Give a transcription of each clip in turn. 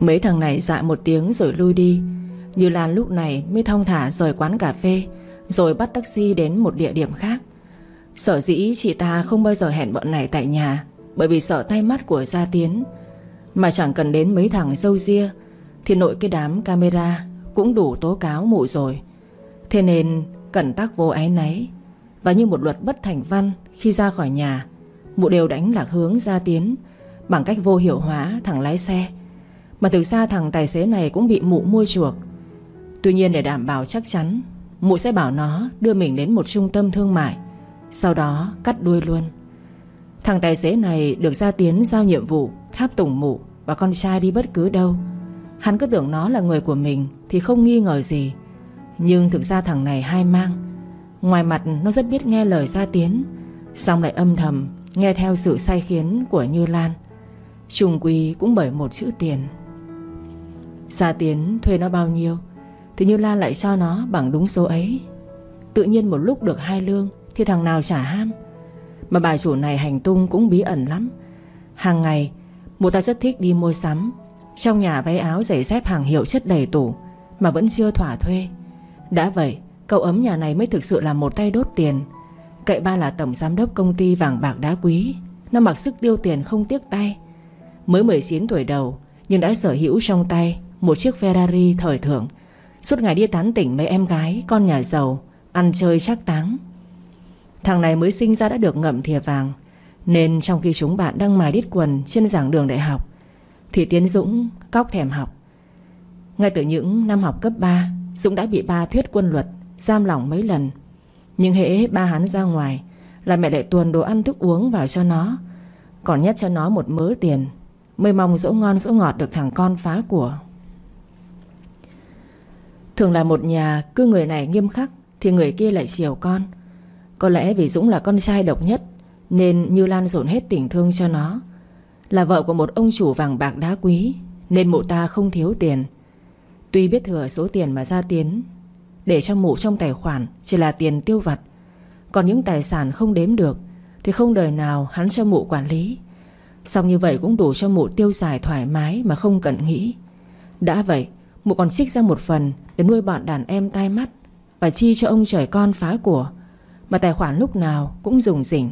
Mấy thằng này dạ một tiếng rồi lui đi. Như Lan lúc này mới thong thả rời quán cà phê, Rồi bắt taxi đến một địa điểm khác. Sở dĩ chị ta không bao giờ hẹn bọn này tại nhà, Bởi vì sợ tay mắt của Gia Tiến. Mà chẳng cần đến mấy thằng dâu ria, Thì nội cái đám camera Cũng đủ tố cáo mụ rồi. Thế nên cẩn tắc vô ái náy, Và như một luật bất thành văn Khi ra khỏi nhà, Mụ đều đánh lạc hướng Gia Tiến Bằng cách vô hiệu hóa thằng lái xe. Mà thực ra thằng tài xế này cũng bị mụ mua chuộc. Tuy nhiên để đảm bảo chắc chắn, Mụ sẽ bảo nó đưa mình đến một trung tâm thương mại, Sau đó cắt đuôi luôn. Thằng tài xế này được Gia Tiến giao nhiệm vụ Tháp tùng mụ và con trai đi bất cứ đâu. Hắn cứ tưởng nó là người của mình Thì không nghi ngờ gì. Nhưng thực ra thằng này hai mang. Ngoài mặt, nó rất biết nghe lời Gia Tiến, Xong lại âm thầm Nghe theo sự sai khiến của Như Lan. Trùng quy cũng bởi một chữ tiền. Gia Tiến thuê nó bao nhiêu? Thì Như Lan lại cho nó bằng đúng số ấy. Tự nhiên một lúc được hai lương, Thì thằng nào trả ham. Mà bà chủ này hành tung cũng bí ẩn lắm. Hàng ngày Mụ ta rất thích đi mua sắm. Trong nhà váy áo giày dép hàng hiệu chất đầy tủ, Mà vẫn chưa thỏa thuê. Đã vậy, cậu ấm nhà này mới thực sự là một tay đốt tiền. Cậy ba là tổng giám đốc công ty vàng bạc đá quý. Nó mặc sức tiêu tiền không tiếc tay. Mới 19 tuổi đầu, Nhưng đã sở hữu trong tay. Một chiếc Ferrari thời thượng. Suốt ngày đi tán tỉnh mấy em gái, Con nhà giàu, Ăn chơi chắc táng. Thằng này mới sinh ra đã được ngậm thìa vàng, Nên trong khi chúng bạn đang mài đít quần Trên giảng đường đại học, Thì Tiến Dũng cóc thèm học. Ngay từ những năm học cấp 3 Dũng đã bị ba thuyết quân luật Giam lỏng mấy lần. Nhưng hễ ba hắn ra ngoài Là mẹ lại tuồn đồ ăn thức uống vào cho nó, Còn nhét cho nó một mớ tiền, Mới mong dỗ ngon dỗ ngọt được thằng con phá của. Thường là một nhà Cứ người này nghiêm khắc Thì người kia lại chiều con. Có lẽ vì Dũng là con trai độc nhất, Nên Như Lan dồn hết tình thương cho nó. Là vợ của một ông chủ vàng bạc đá quý, Nên mụ ta không thiếu tiền. Tuy biết thừa số tiền mà ra tiến, Để cho mụ trong tài khoản Chỉ là tiền tiêu vặt. Còn những tài sản không đếm được, Thì không đời nào hắn cho mụ quản lý. Xong như vậy cũng đủ cho mụ tiêu xài thoải mái Mà không cần nghĩ. Đã vậy mụ còn trích ra một phần Để nuôi bọn đàn em tai mắt Và chi cho ông trời con phá của. Mà tài khoản lúc nào cũng dùng rỉnh.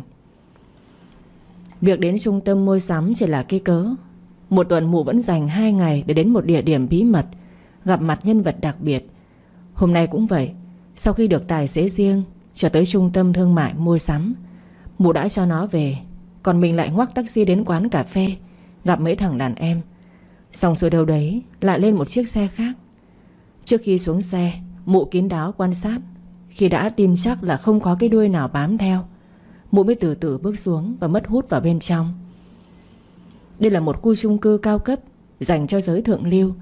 Việc đến trung tâm mua sắm chỉ là cái cớ. Một tuần mụ vẫn dành hai ngày Để đến một địa điểm bí mật, Gặp mặt nhân vật đặc biệt. Hôm nay cũng vậy, Sau khi được tài xế riêng Trở tới trung tâm thương mại mua sắm, Mụ đã cho nó về. Còn mình lại ngoắc taxi đến quán cà phê, Gặp mấy thằng đàn em. Xong rồi đâu đấy, Lại lên một chiếc xe khác. Trước khi xuống xe, Mụ kín đáo quan sát, Khi đã tin chắc là không có cái đuôi nào bám theo, Mụ mới từ từ bước xuống Và mất hút vào bên trong. Đây là một khu chung cư cao cấp, Dành cho giới thượng lưu.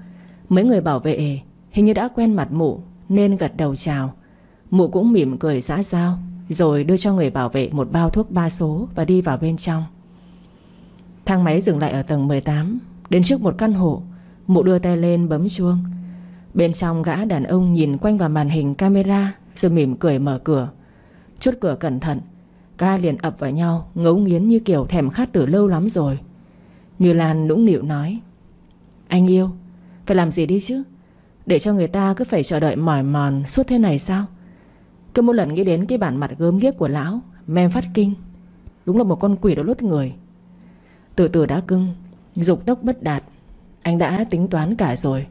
Mấy người bảo vệ Hình như đã quen mặt mụ, Nên gật đầu chào. Mụ cũng mỉm cười xã giao, Rồi đưa cho người bảo vệ một bao thuốc ba số Và đi vào bên trong. Thang máy dừng lại ở tầng 18 Đến trước một căn hộ. Mụ đưa tay lên bấm chuông. Bên trong gã đàn ông nhìn quanh vào màn hình camera, Rồi mỉm cười mở cửa. Chốt cửa cẩn thận Ca liền ập vào nhau, Ngấu nghiến như kiểu thèm khát từ lâu lắm rồi. Như Lan nũng nịu nói, Anh yêu, Phải làm gì đi chứ? Để cho người ta cứ phải chờ đợi mỏi mòn Suốt thế này sao? Cứ một lần nghĩ đến cái bản mặt gớm ghiếc của lão, Mem phát kinh. Đúng là một con quỷ đã lốt người. Từ từ đã cưng Dục tốc bất đạt. Anh đã tính toán cả rồi.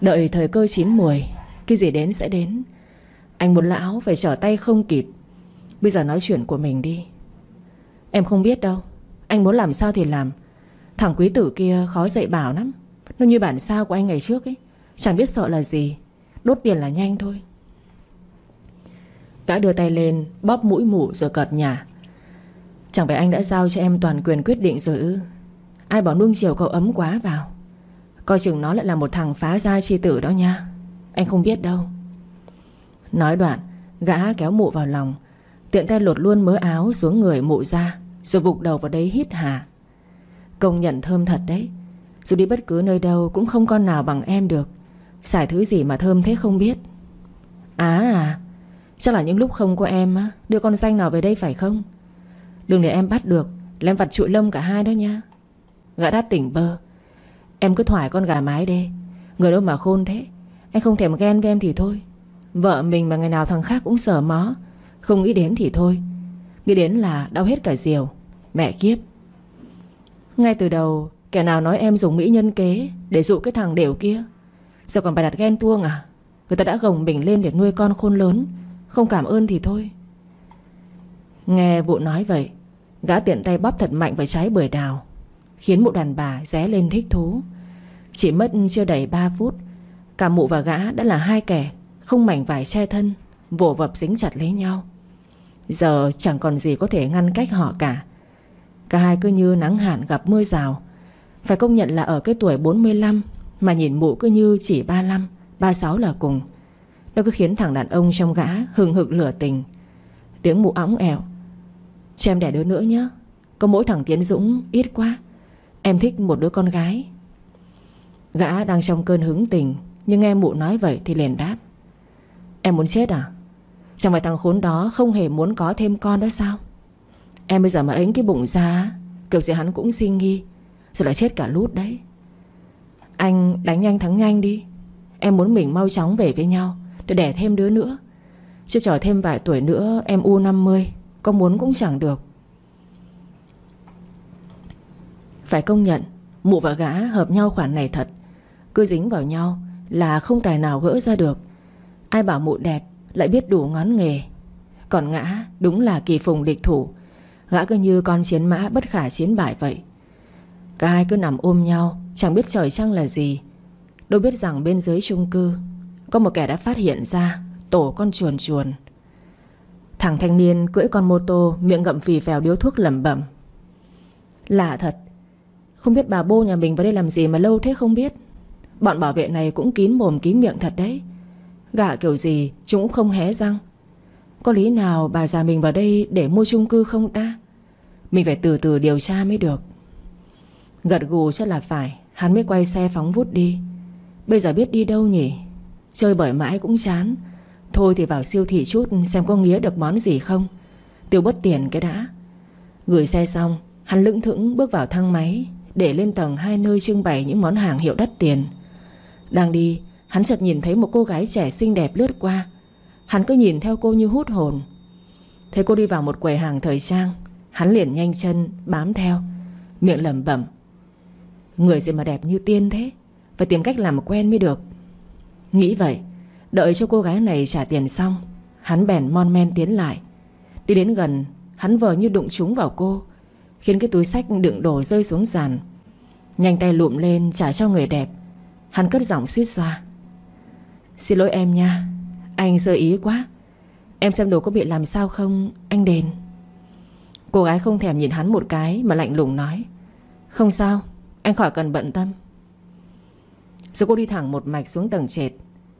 Đợi thời cơ chín mùi, Cái gì đến sẽ đến. Anh muốn lão phải trở tay không kịp. Bây giờ nói chuyện của mình đi. Em không biết đâu. Anh muốn làm sao thì làm. Thằng quý tử kia khó dạy bảo lắm. Nó như bản sao của anh ngày trước ấy. Chẳng biết sợ là gì. Đốt tiền là nhanh thôi. Gã đưa tay lên, Bóp mũi mụ rồi cợt nhà Chẳng phải anh đã giao cho em toàn quyền quyết định rồi ư? Ai bảo nuông chiều cậu ấm quá vào. Coi chừng nó lại là một thằng phá gia chi tử đó nha. Anh không biết đâu. Nói đoạn, Gã kéo mụ vào lòng. Tiện tay lột luôn mớ áo xuống người mụ ra, Rồi vụt đầu vào đấy hít hà. Công nhận thơm thật đấy. Dù đi bất cứ nơi đâu Cũng không con nào bằng em được. Xài thứ gì mà thơm thế không biết. À à Chắc là những lúc không có em á, Đưa con danh nào về đây phải không? Đừng để em bắt được, Là em vặt trụi lông cả hai đó nha. Gã đáp tỉnh bơ. Em cứ thoải con gà mái đi. Người đâu mà khôn thế. Anh không thèm ghen với em thì thôi. Vợ mình mà ngày nào thằng khác cũng sờ mó. Không nghĩ đến thì thôi. Nghĩ đến là đau hết cả diều. Mẹ kiếp. Ngay từ đầu, Kẻ nào nói em dùng mỹ nhân kế Để dụ cái thằng đều kia? Giờ còn bài đặt ghen tuông à? Người ta đã gồng mình lên để nuôi con khôn lớn. Không cảm ơn thì thôi. Nghe vụ nói vậy, Gã tiện tay bóp thật mạnh vào trái bưởi đào. Khiến một đàn bà ré lên thích thú. Chỉ mất chưa đầy 3 phút, Cả mụ và gã đã là hai kẻ Không mảnh vải che thân, vồ vập dính chặt lấy nhau. Giờ chẳng còn gì có thể ngăn cách họ cả. Cả hai cứ như nắng hạn gặp mưa rào. Phải công nhận là ở cái tuổi 45 Mà nhìn mụ cứ như chỉ 35 36 là cùng. Nó cứ khiến thằng đàn ông trong gã Hừng hực lửa tình. Tiếng mụ óng ẻo Cho em đẻ đứa nữa nhé Có mỗi thằng Tiến Dũng ít quá. Em thích một đứa con gái. Gã đang trong cơn hứng tình, Nhưng nghe mụ nói vậy thì liền đáp. Em muốn chết à? Chẳng phải thằng khốn đó không hề muốn có thêm con đó sao? Em bây giờ mà ấy cái bụng ra, Kiểu gì hắn cũng sinh nghi, Rồi lại chết cả lút đấy. Anh đánh nhanh thắng nhanh đi. Em muốn mình mau chóng về với nhau, Để đẻ thêm đứa nữa. Chứ chờ thêm vài tuổi nữa, em U50 Có muốn cũng chẳng được. Phải công nhận, Mụ và gã hợp nhau khoản này thật. Cứ dính vào nhau Là không tài nào gỡ ra được. Ai bảo mụ đẹp Lại biết đủ ngón nghề. Còn ngã đúng là kỳ phùng địch thủ. Gã cứ như con chiến mã bất khả chiến bại vậy. Cả hai cứ nằm ôm nhau, Chẳng biết trời trăng là gì. Đâu biết rằng bên dưới chung cư, Có một kẻ đã phát hiện ra Tổ con chuồn chuồn. Thằng thanh niên cưỡi con mô tô Miệng ngậm phì phèo điếu thuốc lẩm bẩm. Lạ thật không biết bà bô nhà mình vào đây làm gì mà lâu thế không biết. Bọn bảo vệ này cũng kín mồm kín miệng thật đấy. Gạ kiểu gì chúng cũng không hé răng. Có lý nào bà già mình vào đây Để mua chung cư không ta? Mình phải từ từ điều tra mới được. Gật gù chắc là phải, Hắn mới quay xe phóng vút đi. Bây giờ biết đi đâu nhỉ? Chơi bởi mãi cũng chán. Thôi thì vào siêu thị chút xem có nghĩa được món gì không. Tiêu bất tiền cái đã. Gửi xe xong, Hắn lững thững bước vào thang máy. Để lên tầng hai nơi trưng bày những món hàng hiệu đắt tiền. Đang đi, Hắn chợt nhìn thấy một cô gái trẻ xinh đẹp lướt qua. Hắn cứ nhìn theo cô như hút hồn. Thấy cô đi vào một quầy hàng thời trang. Hắn liền nhanh chân bám theo. Miệng lẩm bẩm, Người gì mà đẹp như tiên thế? Phải tìm cách làm quen mới được. Nghĩ vậy, Đợi cho cô gái này trả tiền xong, Hắn bèn mon men tiến lại. Đi đến gần, Hắn vờ như đụng trúng vào cô. Khiến cái túi sách đựng đồ rơi xuống sàn. Nhanh tay lụm lên trả cho người đẹp. Hắn cất giọng suýt xoa. Xin lỗi em nha, Anh sơ ý quá. Em xem đồ có bị làm sao không, Anh đền. Cô gái không thèm nhìn hắn một cái Mà lạnh lùng nói. Không sao, Anh khỏi cần bận tâm. Rồi cô đi thẳng một mạch xuống tầng trệt.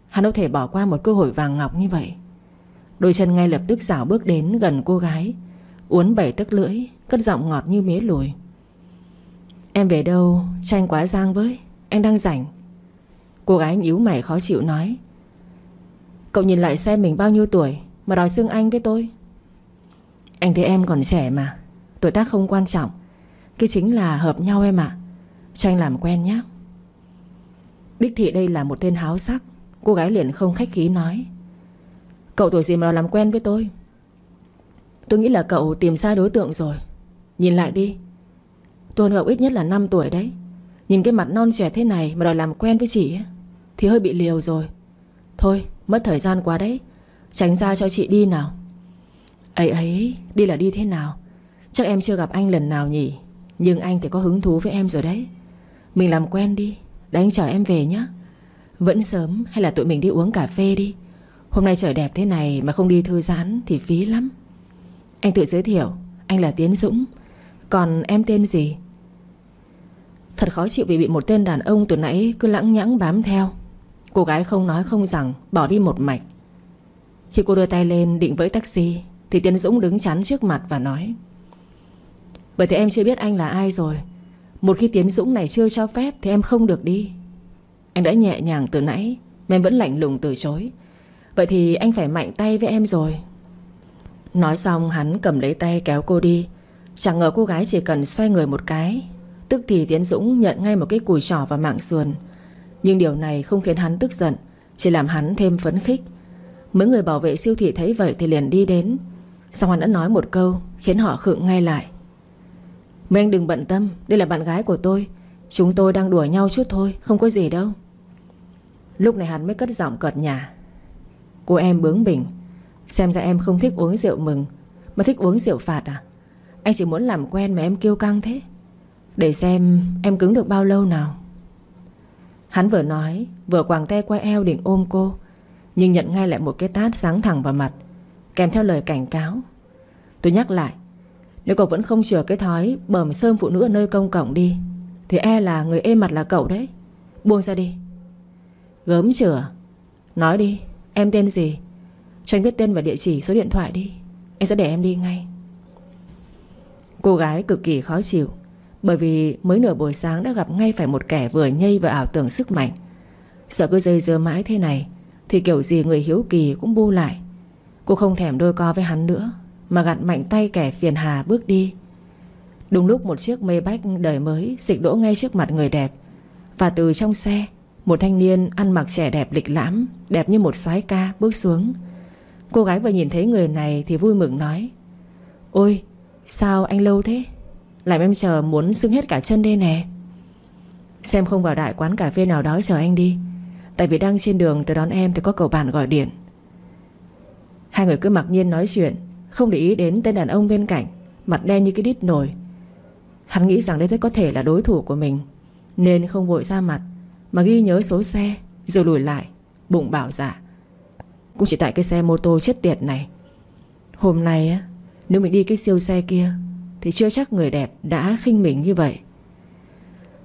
Hắn đâu thể bỏ qua một cơ hội vàng ngọc như vậy. Đôi chân ngay lập tức dảo bước đến gần cô gái, Uốn bảy tức lưỡi. Cất giọng ngọt như mía lùi. Em về đâu? Tranh quá giang với. Anh đang rảnh. Cô gái nhíu mày khó chịu nói. Cậu nhìn lại xem mình bao nhiêu tuổi Mà đòi xưng anh với tôi. Anh thấy em còn trẻ mà. Tuổi tác không quan trọng. Cái chính là hợp nhau em ạ. Cho anh làm quen nhé. Đích thị đây là một tên háo sắc. Cô gái liền không khách khí nói. Cậu tuổi gì mà đòi làm quen với tôi? Tôi nghĩ là cậu tìm sai đối tượng rồi. Nhìn lại đi. Tôn Ngọc ít nhất là 5 tuổi đấy. Nhìn cái mặt non trẻ thế này mà đòi làm quen với chị Thì hơi bị liều rồi. Thôi, mất thời gian quá đấy. Tránh ra cho chị đi nào. Ấy ấy, đi là đi thế nào? Chắc em chưa gặp anh lần nào nhỉ? Nhưng anh thì có hứng thú với em rồi đấy. Mình làm quen đi Để anh chở em về nhé Vẫn sớm hay là tụi mình đi uống cà phê đi? Hôm nay trời đẹp thế này Mà không đi thư giãn thì phí lắm. Anh tự giới thiệu, Anh là Tiến Dũng còn em tên gì? Thật khó chịu vì bị một tên đàn ông từ nãy cứ lãng nhãng bám theo. Cô gái không nói không rằng, Bỏ đi một mạch. Khi cô đưa tay lên định với taxi, Thì Tiến Dũng đứng chắn trước mặt và nói, Bởi thì em chưa biết anh là ai rồi. Một khi Tiến Dũng này chưa cho phép Thì em không được đi. Anh đã nhẹ nhàng từ nãy, Mà em vẫn lạnh lùng từ chối. Vậy thì anh phải mạnh tay với em rồi. Nói xong, hắn cầm lấy tay kéo cô đi. Chẳng ngờ cô gái chỉ cần xoay người một cái, Tức thì Tiến Dũng nhận ngay một cái cùi trỏ vào mạng sườn. Nhưng điều này không khiến hắn tức giận, Chỉ làm hắn thêm phấn khích. Mấy người bảo vệ siêu thị thấy vậy thì liền đi đến. Xong hắn đã nói một câu, Khiến họ khựng ngay lại. Mấy anh đừng bận tâm, Đây là bạn gái của tôi. Chúng tôi đang đùa nhau chút thôi, Không có gì đâu. Lúc này hắn mới cất giọng cợt nhà Cô em bướng bỉnh, Xem ra em không thích uống rượu mừng. Mà thích uống rượu phạt à? Anh chỉ muốn làm quen mà em kêu căng thế. Để xem em cứng được bao lâu nào. Hắn vừa nói, Vừa quàng tay qua eo định ôm cô, Nhưng nhận ngay lại một cái tát sáng thẳng vào mặt, Kèm theo lời cảnh cáo. Tôi nhắc lại, Nếu cậu vẫn không chừa cái thói Bờm sơm phụ nữ ở nơi công cộng đi, Thì e là người êm mặt là cậu đấy. Buông ra đi. Gớm chửa Nói đi, Em tên gì? Cho anh biết tên và địa chỉ số điện thoại đi. Anh sẽ để em đi ngay. Cô gái cực kỳ khó chịu, Bởi vì mới nửa buổi sáng đã gặp ngay phải một kẻ vừa nhây và ảo tưởng sức mạnh. Sợ cứ dây dưa mãi thế này, Thì kiểu gì người hiếu kỳ cũng bu lại. Cô không thèm đôi co với hắn nữa, Mà gặt mạnh tay kẻ phiền hà bước đi. Đúng lúc một chiếc mê bách đời mới Dịch đỗ ngay trước mặt người đẹp, Và từ trong xe, Một thanh niên ăn mặc trẻ đẹp lịch lãm, Đẹp như một soái ca bước xuống. Cô gái vừa nhìn thấy người này Thì vui mừng nói, Ôi sao anh lâu thế? Làm em chờ muốn sưng hết cả chân đây nè. Xem không vào đại quán cà phê nào đó chờ anh đi. Tại vì đang trên đường tới đón em Thì có cậu bạn gọi điện. Hai người cứ mặc nhiên nói chuyện, Không để ý đến tên đàn ông bên cạnh, Mặt đen như cái đít nổi Hắn nghĩ rằng đây rất có thể là đối thủ của mình, Nên không vội ra mặt, Mà ghi nhớ số xe, Rồi lùi lại, Bụng bảo dạ. Cũng chỉ tại cái xe mô tô chết tiệt này. Hôm nay á nếu mình đi cái siêu xe kia, Thì chưa chắc người đẹp đã khinh mình như vậy.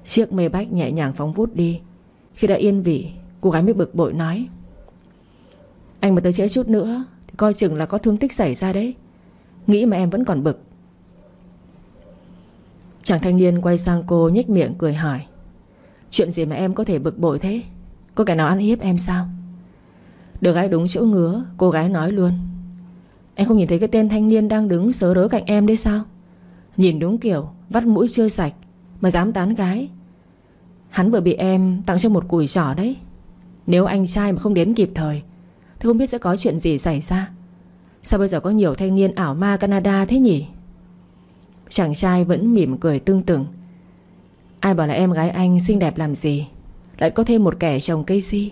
Chiếc mê bách nhẹ nhàng phóng vút đi. Khi đã yên vị, Cô gái mới bực bội nói, Anh mà tới trễ chút nữa, thì Coi chừng là có thương tích xảy ra đấy. Nghĩ mà em vẫn còn bực. Chàng thanh niên quay sang cô nhếch miệng cười hỏi, Chuyện gì mà em có thể bực bội thế? Có kẻ nào ăn hiếp em sao? Được gái đúng chỗ ngứa, Cô gái nói luôn. Em không nhìn thấy cái tên thanh niên đang đứng sớ rớ cạnh em đấy sao? Nhìn đúng kiểu, Vắt mũi chưa sạch, Mà dám tán gái. Hắn vừa bị em tặng cho một củi trỏ đấy. Nếu anh trai mà không đến kịp thời, Thì không biết sẽ có chuyện gì xảy ra. Sao bây giờ có nhiều thanh niên ảo ma Canada thế nhỉ? Chàng trai vẫn mỉm cười tương từng Ai bảo là em gái anh xinh đẹp làm gì? Lại có thêm một kẻ chồng cây si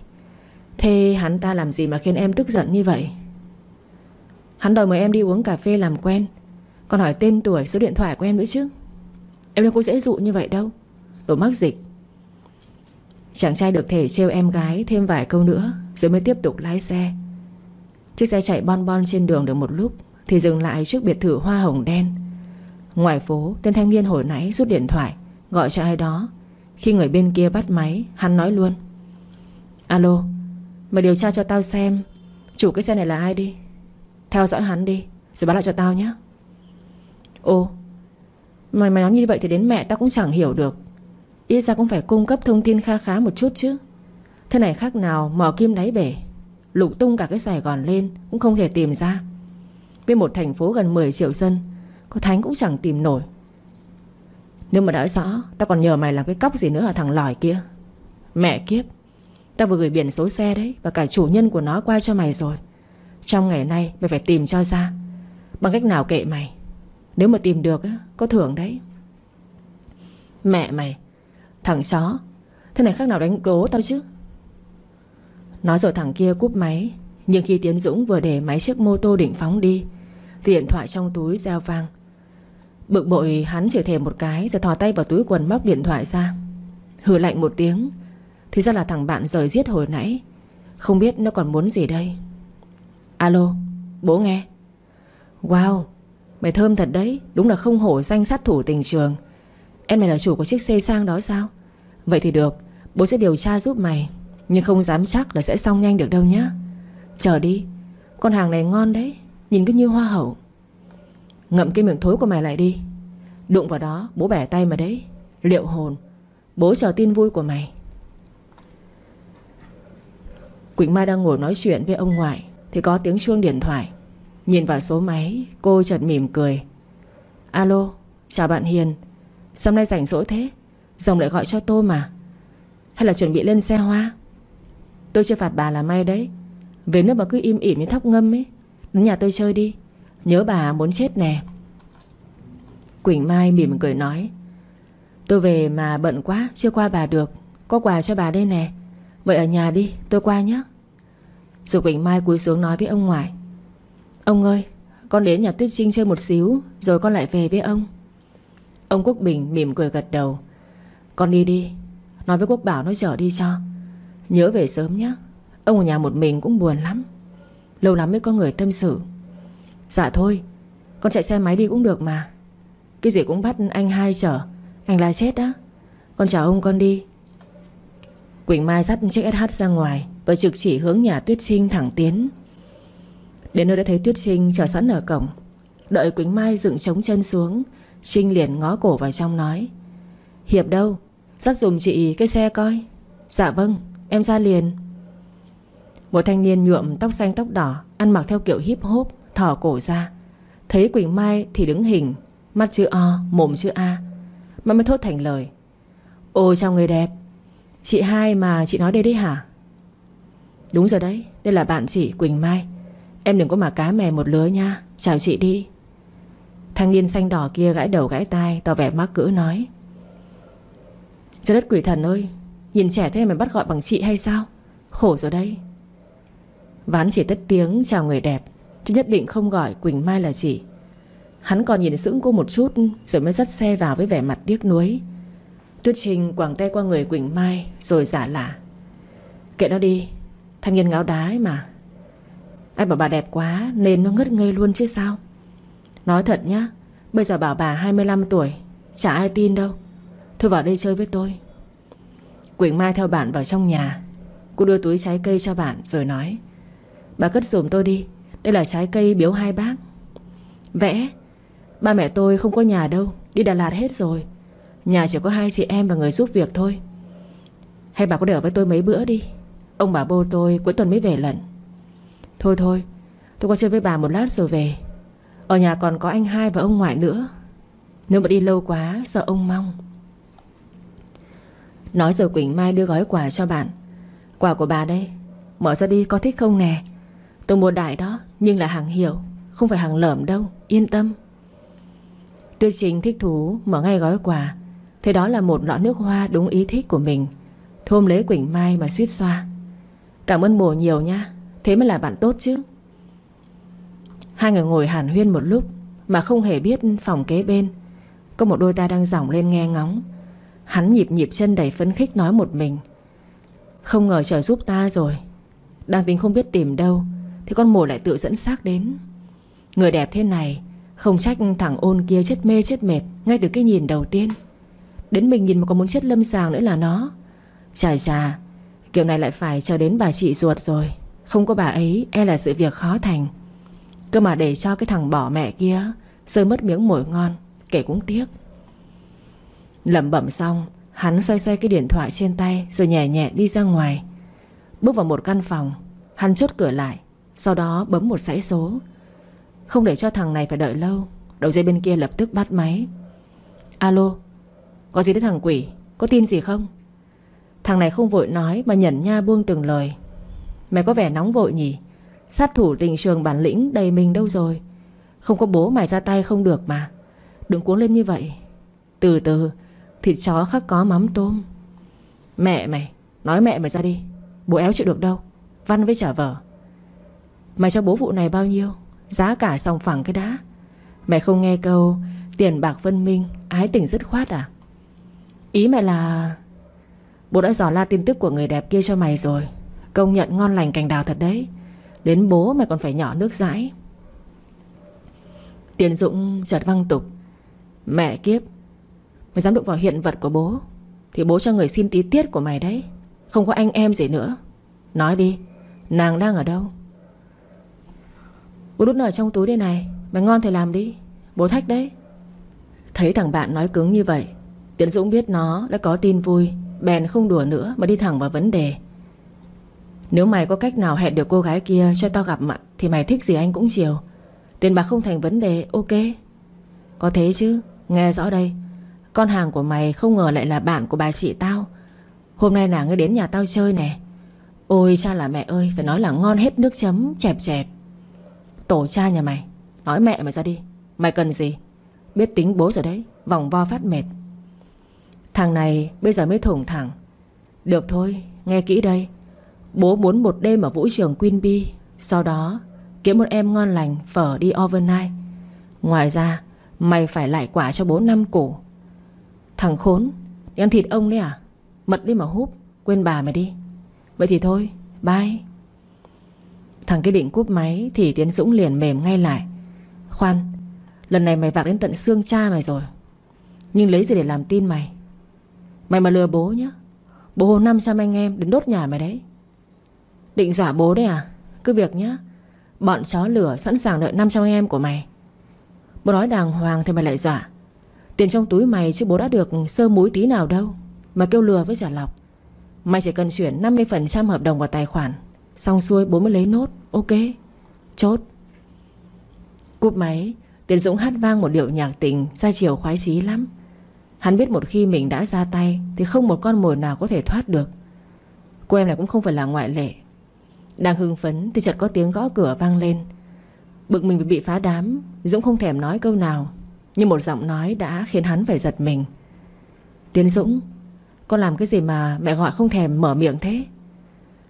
Thế hắn ta làm gì mà khiến em tức giận như vậy? Hắn đòi mời em đi uống cà phê làm quen. Còn hỏi tên tuổi, số điện thoại của em nữa chứ. Em đâu có dễ dụ như vậy đâu. Đồ mắc dịch. Chàng trai được thể trêu em gái thêm vài câu nữa, Rồi mới tiếp tục lái xe. Chiếc xe chạy bon bon trên đường được một lúc, Thì dừng lại trước biệt thự hoa hồng đen. Ngoài phố, Tên thanh niên hồi nãy rút điện thoại, Gọi cho ai đó. Khi người bên kia bắt máy, Hắn nói luôn. Alo, Mày điều tra cho tao xem, Chủ cái xe này là ai đi? Theo dõi hắn đi, Rồi báo lại cho tao nhé Ồ, Mày mày nói như vậy thì đến mẹ tao cũng chẳng hiểu được. Ít ra cũng phải cung cấp thông tin kha khá một chút chứ. Thế này khác nào mò kim đáy bể, Lục tung cả cái Sài Gòn lên Cũng không thể tìm ra. Với một thành phố gần 10 triệu dân, Có thánh cũng chẳng tìm nổi. Nếu mà đã rõ, Tao còn nhờ mày làm cái cóc gì nữa ở thằng lòi kia? Mẹ kiếp, Tao vừa gửi biển số xe đấy Và cả chủ nhân của nó qua cho mày rồi. Trong ngày nay mày phải tìm cho ra. Bằng cách nào kệ mày? Nếu mà tìm được á, có thưởng đấy. Mẹ mày Thằng chó Thế này khác nào đánh đố tao chứ? Nói rồi thằng kia cúp máy Nhưng khi Tiến Dũng vừa để máy chiếc mô tô định phóng đi Thì điện thoại trong túi reo vang. Bực bội hắn chỉ thề một cái Rồi thò tay vào túi quần móc điện thoại ra. Hừ lạnh một tiếng Thì ra là thằng bạn rời giết hồi nãy. Không biết nó còn muốn gì đây. Alo, Bố nghe. Wow, Mày thơm thật đấy, Đúng là không hổ danh sát thủ tình trường. Em mày là chủ của chiếc xe sang đó sao? Vậy thì được, Bố sẽ điều tra giúp mày, Nhưng không dám chắc là sẽ xong nhanh được đâu nhá. Chờ đi, Con hàng này ngon đấy, Nhìn cứ như hoa hậu. Ngậm cái miệng thối của mày lại đi. Đụng vào đó, bố bẻ tay mà đấy. Liệu hồn, Bố chờ tin vui của mày. Quỳnh Mai đang ngồi nói chuyện với ông ngoại. Thì có tiếng chuông điện thoại. Nhìn vào số máy, Cô chợt mỉm cười. Alo, Chào bạn Hiền. Sao nay rảnh rỗi thế? Rồng lại gọi cho tôi mà. Hay là chuẩn bị lên xe hoa? Tôi chưa phạt bà là may đấy. Về nước mà cứ im ỉm như thóc ngâm ấy. Đến nhà tôi chơi đi. Nhớ bà muốn chết nè. Quỳnh Mai mỉm cười nói. Tôi về mà bận quá, Chưa qua bà được. Có quà cho bà đây nè. Vậy ở nhà đi, tôi qua nhé rồi Quỳnh Mai cúi xuống nói với ông ngoại. Ông ơi, Con đến nhà Tuyết Trinh chơi một xíu, Rồi con lại về với ông. Ông Quốc Bình mỉm cười gật đầu. Con đi đi, Nói với Quốc Bảo nó chở đi cho. Nhớ về sớm nhé, Ông ở nhà một mình cũng buồn lắm. Lâu lắm mới có người tâm sự. Dạ thôi, Con chạy xe máy đi cũng được mà. Cái gì cũng bắt anh hai chở, Anh là chết đó Con chào ông con đi. Quỳnh Mai dắt chiếc SH ra ngoài Và trực chỉ hướng nhà Tuyết Trinh thẳng tiến. Đến nơi đã thấy Tuyết Trinh chờ sẵn ở cổng. Đợi Quỳnh Mai dựng trống chân xuống Trinh liền ngó cổ vào trong nói Hiệp đâu? Dắt dùm chị cái xe coi. Dạ vâng em ra liền. Một thanh niên nhuộm tóc xanh tóc đỏ Ăn mặc theo kiểu hip hop Thỏ cổ ra. Thấy Quỳnh Mai thì đứng hình Mắt chữ O, mồm chữ A Mà mới thốt thành lời Ôi chào người đẹp. Chị hai mà chị nói đây đấy hả? Đúng rồi đấy, Đây là bạn chị Quỳnh Mai. Em đừng có mà cá mè một lứa nha. Chào chị đi. Thanh niên xanh đỏ kia gãi đầu gãi tai, Tỏ vẻ mắc cỡ nói. Trời đất quỷ thần ơi, Nhìn trẻ thế mà bắt gọi bằng chị hay sao? Khổ rồi đây Ván chỉ tất tiếng, chào người đẹp. Chứ nhất định không gọi Quỳnh Mai là chị. Hắn còn nhìn sững cô một chút, Rồi mới dắt xe vào với vẻ mặt tiếc nuối. Tuyết Trinh quảng tay qua người Quỳnh Mai, Rồi giả lả. Kệ nó đi, Thanh niên ngáo đá ấy mà. Ai bảo bà đẹp quá Nên nó ngất ngây luôn chứ sao? Nói thật nhá, Bây giờ bảo bà 25 tuổi, Chả ai tin đâu. Thôi vào đây chơi với tôi. Quỳnh Mai theo bạn vào trong nhà. Cô đưa túi trái cây cho bạn rồi nói, Bà cất dùm tôi đi, Đây là trái cây biếu hai bác. Vẽ, Ba mẹ tôi không có nhà đâu, Đi Đà Lạt hết rồi. Nhà chỉ có hai chị em và người giúp việc thôi. Hay bà có để ở với tôi mấy bữa đi. Ông bà bố tôi cuối tuần mới về lần. Thôi thôi, Tôi qua chơi với bà một lát rồi về. Ở nhà còn có anh hai và ông ngoại nữa. Nếu mà đi lâu quá, sợ ông mong. Nói rồi Quỳnh Mai đưa gói quà cho bạn. Quà của bà đây, Mở ra đi có thích không nè? Tôi mua đại đó, nhưng là hàng hiệu, Không phải hàng lởm đâu, Yên tâm. Tuyết Trình thích thú, mở ngay gói quà. Thế đó là một lọ nước hoa đúng ý thích của mình. Thôm lấy Quỳnh Mai mà suýt xoa. Cảm ơn bồ nhiều nha, Thế mới là bạn tốt chứ. Hai người ngồi hàn huyên một lúc Mà không hề biết phòng kế bên. Có một đôi ta đang giỏng lên nghe ngóng. Hắn nhịp nhịp chân đầy phấn khích nói một mình. Không ngờ trời giúp ta rồi. Đang tính không biết tìm đâu, Thì con mồi lại tự dẫn xác đến. Người đẹp thế này, Không trách thằng ôn kia chết mê chết mệt Ngay từ cái nhìn đầu tiên. Đến mình nhìn mà còn muốn chết lâm sàng nữa là nó. Chà chà, Kiểu này lại phải chờ đến bà chị ruột rồi. Không có bà ấy e là sự việc khó thành. Cơ mà để cho cái thằng bỏ mẹ kia Rơi mất miếng mồi ngon, Kể cũng tiếc. Lẩm bẩm xong, Hắn xoay xoay cái điện thoại trên tay Rồi nhẹ nhẹ đi ra ngoài. Bước vào một căn phòng, Hắn chốt cửa lại, Sau đó bấm một dãy số. Không để cho thằng này phải đợi lâu, Đầu dây bên kia lập tức bắt máy. Alo có gì đến thằng quỷ, Có tin gì không? Thằng này không vội nói Mà nhẩn nha buông từng lời. Mày có vẻ nóng vội nhỉ? Sát thủ tình trường bản lĩnh đầy mình đâu rồi? Không có bố mày ra tay không được mà. Đừng cuốn lên như vậy. Từ từ, Thịt chó khắc có mắm tôm. Mẹ mày, Nói mẹ mày ra đi. Bố éo chịu được đâu? Văn với trả vợ. Mày cho bố vụ này bao nhiêu? Giá cả xong phẳng cái đã. Mày không nghe câu, Tiền bạc vân minh, Ái tình dứt khoát à? Ý mày là Bố đã dò la tin tức của người đẹp kia cho mày rồi. Công nhận ngon lành cành đào thật đấy. Đến bố mày còn phải nhỏ nước dãi. Tiền Dũng chợt văng tục. Mẹ kiếp, Mày dám đụng vào hiện vật của bố, Thì bố cho người xin tí tiết của mày đấy. Không có anh em gì nữa. Nói đi, Nàng đang ở đâu? Bố đút nó ở trong túi đây này, Mày ngon thì làm đi. Bố thách đấy. Thấy thằng bạn nói cứng như vậy Tiến Dũng biết nó đã có tin vui, Bèn không đùa nữa mà đi thẳng vào vấn đề. Nếu mày có cách nào hẹn được cô gái kia Cho tao gặp mặt Thì mày thích gì anh cũng chiều. Tiền bạc không thành vấn đề, ok? Có thế chứ, Nghe rõ đây. Con hàng của mày không ngờ lại là bạn của bà chị tao. Hôm nay nàng ấy đến nhà tao chơi nè. Ôi cha là mẹ ơi, Phải nói là ngon hết nước chấm, chẹp chẹp. Tổ cha nhà mày, Nói mẹ mày ra đi. Mày cần gì? Biết tính bố rồi đấy, Vòng vo phát mệt. Thằng này bây giờ mới thủng thẳng. Được thôi, nghe kỹ đây. Bố muốn một đêm ở vũ trường Queen Bee, Sau đó kiếm một em ngon lành Phở đi overnight. Ngoài ra, mày phải lại quả cho bố năm củ. Thằng khốn, Đi ăn thịt ông đấy à? Mật đi mà húp, Quên bà mày đi. Vậy thì thôi, Bye. Thằng cái định cúp máy Thì Tiến Dũng liền mềm ngay lại. Khoan, Lần này mày vạc đến tận xương cha mày rồi. Nhưng lấy gì để làm tin mày? Mày mà lừa bố nhá. Bố hồ 500 anh em đến đốt nhà mày đấy. Định dọa bố đấy à? Cứ việc nhá. Bọn chó lửa sẵn sàng đợi 500 anh em của mày. Bố nói đàng hoàng thì mày lại dọa Tiền trong túi mày chứ bố đã được sơ múi tí nào đâu. Mà kêu lừa với trả lọc. Mày chỉ cần chuyển 50% hợp đồng vào tài khoản. Xong xuôi bố mới lấy nốt. Ok. Chốt. Cúp máy. Tiến Dũng hát vang một điệu nhạc tình, Ra chiều khoái chí lắm. Hắn biết một khi mình đã ra tay, Thì không một con mồi nào có thể thoát được. Cô em này cũng không phải là ngoại lệ. Đang hưng phấn thì chợt có tiếng gõ cửa vang lên. Bực mình bị phá đám, Dũng không thèm nói câu nào, Nhưng một giọng nói đã khiến hắn phải giật mình. Tiến Dũng, Con làm cái gì mà mẹ gọi không thèm mở miệng thế?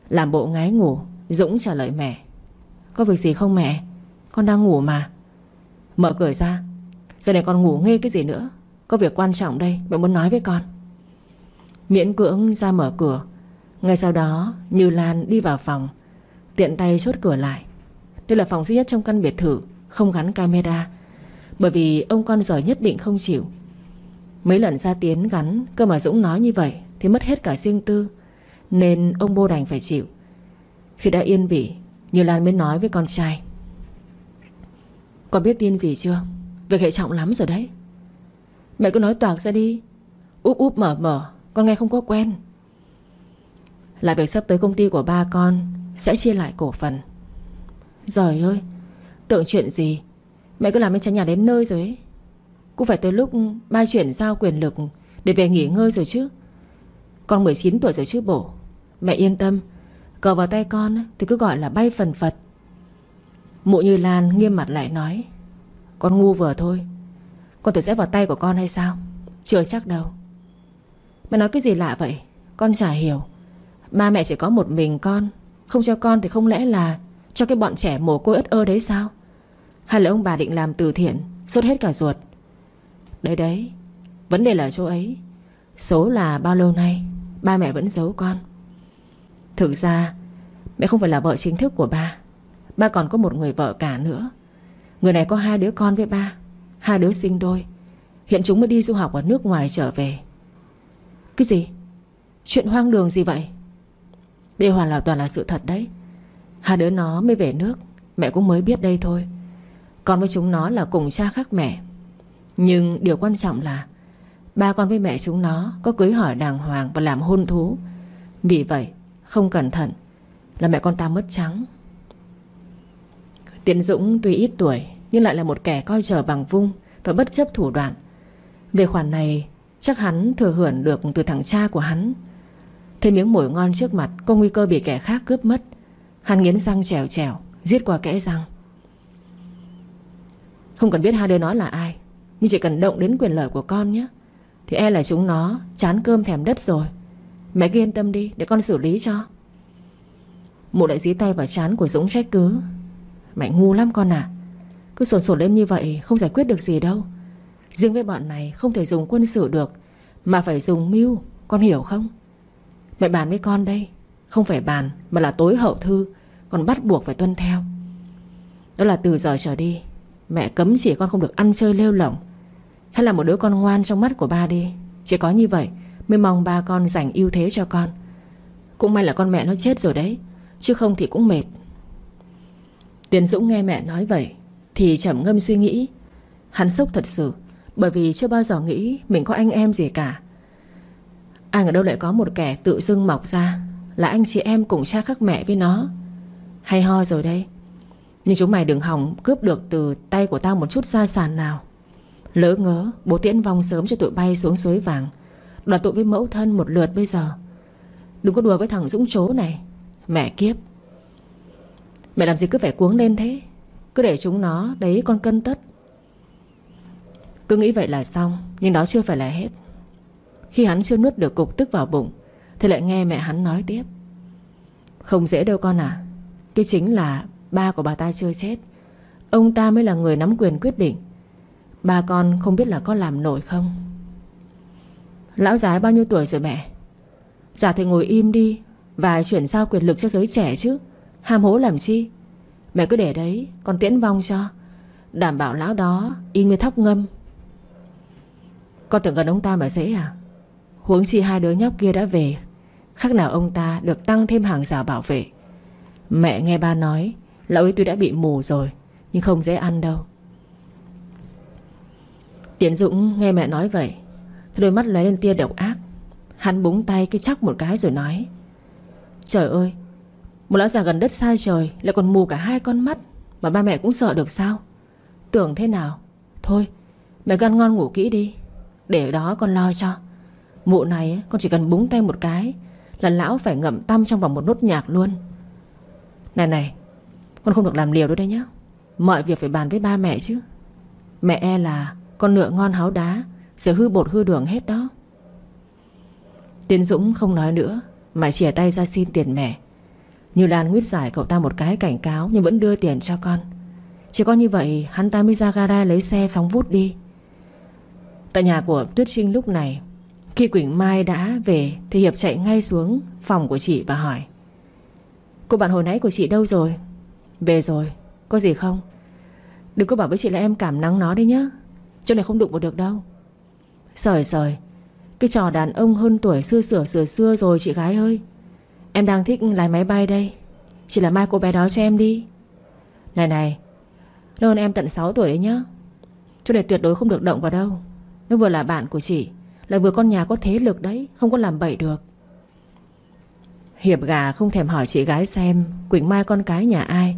Làm bộ ngái ngủ, Dũng trả lời mẹ. Có việc gì không mẹ? Con đang ngủ mà. Mở cửa ra, Giờ này con ngủ nghe cái gì nữa? Có việc quan trọng đây, mẹ muốn nói với con. Miễn cưỡng ra mở cửa. Ngay sau đó, Như Lan đi vào phòng, Tiện tay chốt cửa lại. Đây là phòng duy nhất trong căn biệt thự, Không gắn camera, Bởi vì ông con giỏi nhất định không chịu. Mấy lần ra tiến gắn, Cơ mà Dũng nói như vậy Thì mất hết cả riêng tư, Nên ông bô đành phải chịu. Khi đã yên vị, Như Lan mới nói với con trai. Con biết tin gì chưa? Việc hệ trọng lắm rồi đấy. Mẹ cứ nói toạc ra đi. Úp úp, mở mở. Con nghe không có quen. Là việc sắp tới công ty của ba con, Sẽ chia lại cổ phần. Giời ơi, Tưởng chuyện gì. Mẹ cứ làm bên trong nhà đến nơi rồi ấy. Cũng phải tới lúc ba chuyển giao quyền lực Để về nghỉ ngơi rồi chứ. Con 19 tuổi rồi chứ bổ Mẹ yên tâm, Cờ vào tay con thì cứ gọi là bay phần phật. Mụ như Lan nghiêm mặt lại nói, Con ngu vừa thôi con tưởng sẽ vào tay của con hay sao? Chưa chắc đâu. Mẹ nói cái gì lạ vậy? Con chả hiểu. Ba mẹ chỉ có một mình con. Không cho con thì không lẽ là Cho cái bọn trẻ mồ côi ớt ơ đấy sao? Hay là ông bà định làm từ thiện, Sốt hết cả ruột? Đấy đấy, Vấn đề là chỗ ấy. Số là bao lâu nay? Ba mẹ vẫn giấu con. Thực ra, Mẹ không phải là vợ chính thức của ba. Ba còn có một người vợ cả nữa. Người này có hai đứa con với ba. Hai đứa sinh đôi. Hiện chúng mới đi du học ở nước ngoài trở về. Cái gì? Chuyện hoang đường gì vậy? Đây hoàn là toàn là sự thật đấy. Hai đứa nó mới về nước. Mẹ cũng mới biết đây thôi. Con với chúng nó là cùng cha khác mẹ. Nhưng điều quan trọng là Ba con với mẹ chúng nó Có cưới hỏi đàng hoàng và làm hôn thú. Vì vậy, không cẩn thận Là mẹ con ta mất trắng. Tiến Dũng tuy ít tuổi nhưng lại là một kẻ coi trời bằng vung Và bất chấp thủ đoạn. Về khoản này, chắc hắn thừa hưởng được Từ thằng cha của hắn. Thêm miếng mồi ngon trước mặt, Có nguy cơ bị kẻ khác cướp mất. Hắn nghiến răng trèo trèo, Giết qua kẽ răng. Không cần biết hai đứa nó là ai, Nhưng chỉ cần động đến quyền lợi của con nhé. Thì e là chúng nó chán cơm thèm đất rồi. Mẹ cứ yên tâm đi, để con xử lý cho. Mụ lại dí tay vào chán của Dũng trách cứ. Mẹ ngu lắm con à cứ sồn sồn lên như vậy, không giải quyết được gì đâu. Riêng với bọn này, không thể dùng quân sự được, Mà phải dùng mưu, Con hiểu không? Mẹ bàn với con đây, Không phải bàn mà là tối hậu thư, Còn bắt buộc phải tuân theo. Đó là từ giờ trở đi, Mẹ cấm chỉ con không được ăn chơi lêu lỏng. Hay là một đứa con ngoan trong mắt của ba đi, Chỉ có như vậy Mới mong ba con dành ưu thế cho con. Cũng may là con mẹ nó chết rồi đấy, Chứ không thì cũng mệt. Tiến Dũng nghe mẹ nói vậy thì chậm ngâm suy nghĩ. Hắn sốc thật sự, Bởi vì chưa bao giờ nghĩ mình có anh em gì cả. Ai ở đâu lại có một kẻ tự dưng mọc ra, Là anh chị em cùng cha khác mẹ với nó? Hay ho rồi đây. Nhưng chúng mày đừng hỏng cướp được từ tay của tao một chút gia sản nào. Lỡ ngớ, bố tiễn vong sớm cho tụi bay xuống suối vàng. Đoàn tụi với mẫu thân một lượt bây giờ. Đừng có đùa với thằng Dũng chố này. Mẹ kiếp. Mẹ làm gì cứ phải cuống lên thế? Cứ để chúng nó, đấy con cân tất. Cứ nghĩ vậy là xong, Nhưng đó chưa phải là hết. Khi hắn chưa nuốt được cục tức vào bụng, Thì lại nghe mẹ hắn nói tiếp. Không dễ đâu con à Cái chính là ba của bà ta chưa chết. Ông ta mới là người nắm quyền quyết định. Ba con không biết là có làm nổi không? Lão già bao nhiêu tuổi rồi mẹ? Giả thì ngồi im đi Và chuyển giao quyền lực cho giới trẻ chứ. Ham hố làm chi? Mẹ cứ để đấy, Con tiễn vong cho. Đảm bảo lão đó, y như thóc ngâm. Con tưởng gần ông ta mà dễ à? Huống chi hai đứa nhóc kia đã về. Khác nào ông ta được tăng thêm hàng rào bảo vệ. Mẹ nghe ba nói, Lão ấy tuy đã bị mù rồi, Nhưng không dễ ăn đâu. Tiến Dũng nghe mẹ nói vậy Thì đôi mắt lóe lên tia độc ác. Hắn búng tay cái chắc một cái rồi nói, Trời ơi một lão già gần đất sai trời Lại còn mù cả hai con mắt Mà ba mẹ cũng sợ được sao? Tưởng thế nào? Thôi, mẹ gan ngon ngủ kỹ đi, Để đó con lo cho. Vụ này con chỉ cần búng tay một cái Là lão phải ngậm tâm trong vòng một nốt nhạc luôn. Này này, Con không được làm liều đâu đấy nhá. Mọi việc phải bàn với ba mẹ chứ. Mẹ e là con nựa ngon háo đá sẽ hư bột hư đường hết đó. Tiến Dũng không nói nữa, Mà chìa tay ra xin tiền mẹ. Như Lan nguyết giải cậu ta một cái cảnh cáo Nhưng vẫn đưa tiền cho con. Chỉ có như vậy, hắn ta mới ra gara lấy xe phóng vút đi. Tại nhà của Tuyết Trinh lúc này, Khi Quỳnh Mai đã về Thì Hiệp chạy ngay xuống phòng của chị và hỏi, Cô bạn hồi nãy của chị đâu rồi? Về rồi, Có gì không? Đừng có bảo với chị là em cảm nắng nó đấy nhá, Chỗ này không đụng vào được đâu. Sời sời, Cái trò đàn ông hơn tuổi xưa sửa sửa xưa rồi chị gái ơi. Em đang thích lái máy bay đây. Chỉ là mai cô bé đó cho em đi. Này này Nó hơn em tận 6 tuổi đấy nhá. Chỗ này tuyệt đối không được động vào đâu. Nó vừa là bạn của chị, Lại vừa con nhà có thế lực đấy, Không có làm bậy được. Hiệp gà không thèm hỏi chị gái xem Quỳnh Mai con cái nhà ai,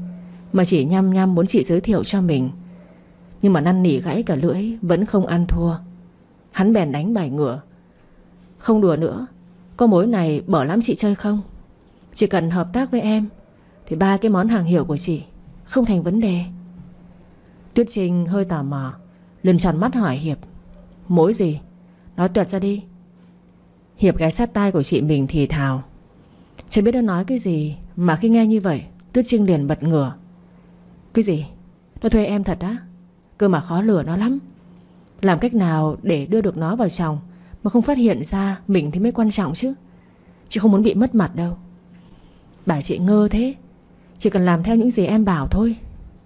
Mà chỉ nhăm nhăm muốn chị giới thiệu cho mình. Nhưng mà năn nỉ gãy cả lưỡi, Vẫn không ăn thua. Hắn bèn đánh bài ngửa. Không đùa nữa, Có mối này bỏ lắm chị chơi không? Chỉ cần hợp tác với em, Thì ba cái món hàng hiệu của chị Không thành vấn đề. Tuyết Trinh hơi tò mò Lần tròn mắt hỏi Hiệp. Mối gì? Nói tuyệt ra đi. Hiệp gái sát tai của chị mình thì thào. Chẳng biết nó nói cái gì Mà khi nghe như vậy, Tuyết Trinh liền bật ngửa. Cái gì? Nó thuê em thật á? Cơ mà khó lừa nó lắm. Làm cách nào để đưa được nó vào chồng Mà không phát hiện ra Mình thì mới quan trọng chứ? Chị không muốn bị mất mặt đâu. Bà chị ngơ thế. Chỉ cần làm theo những gì em bảo thôi.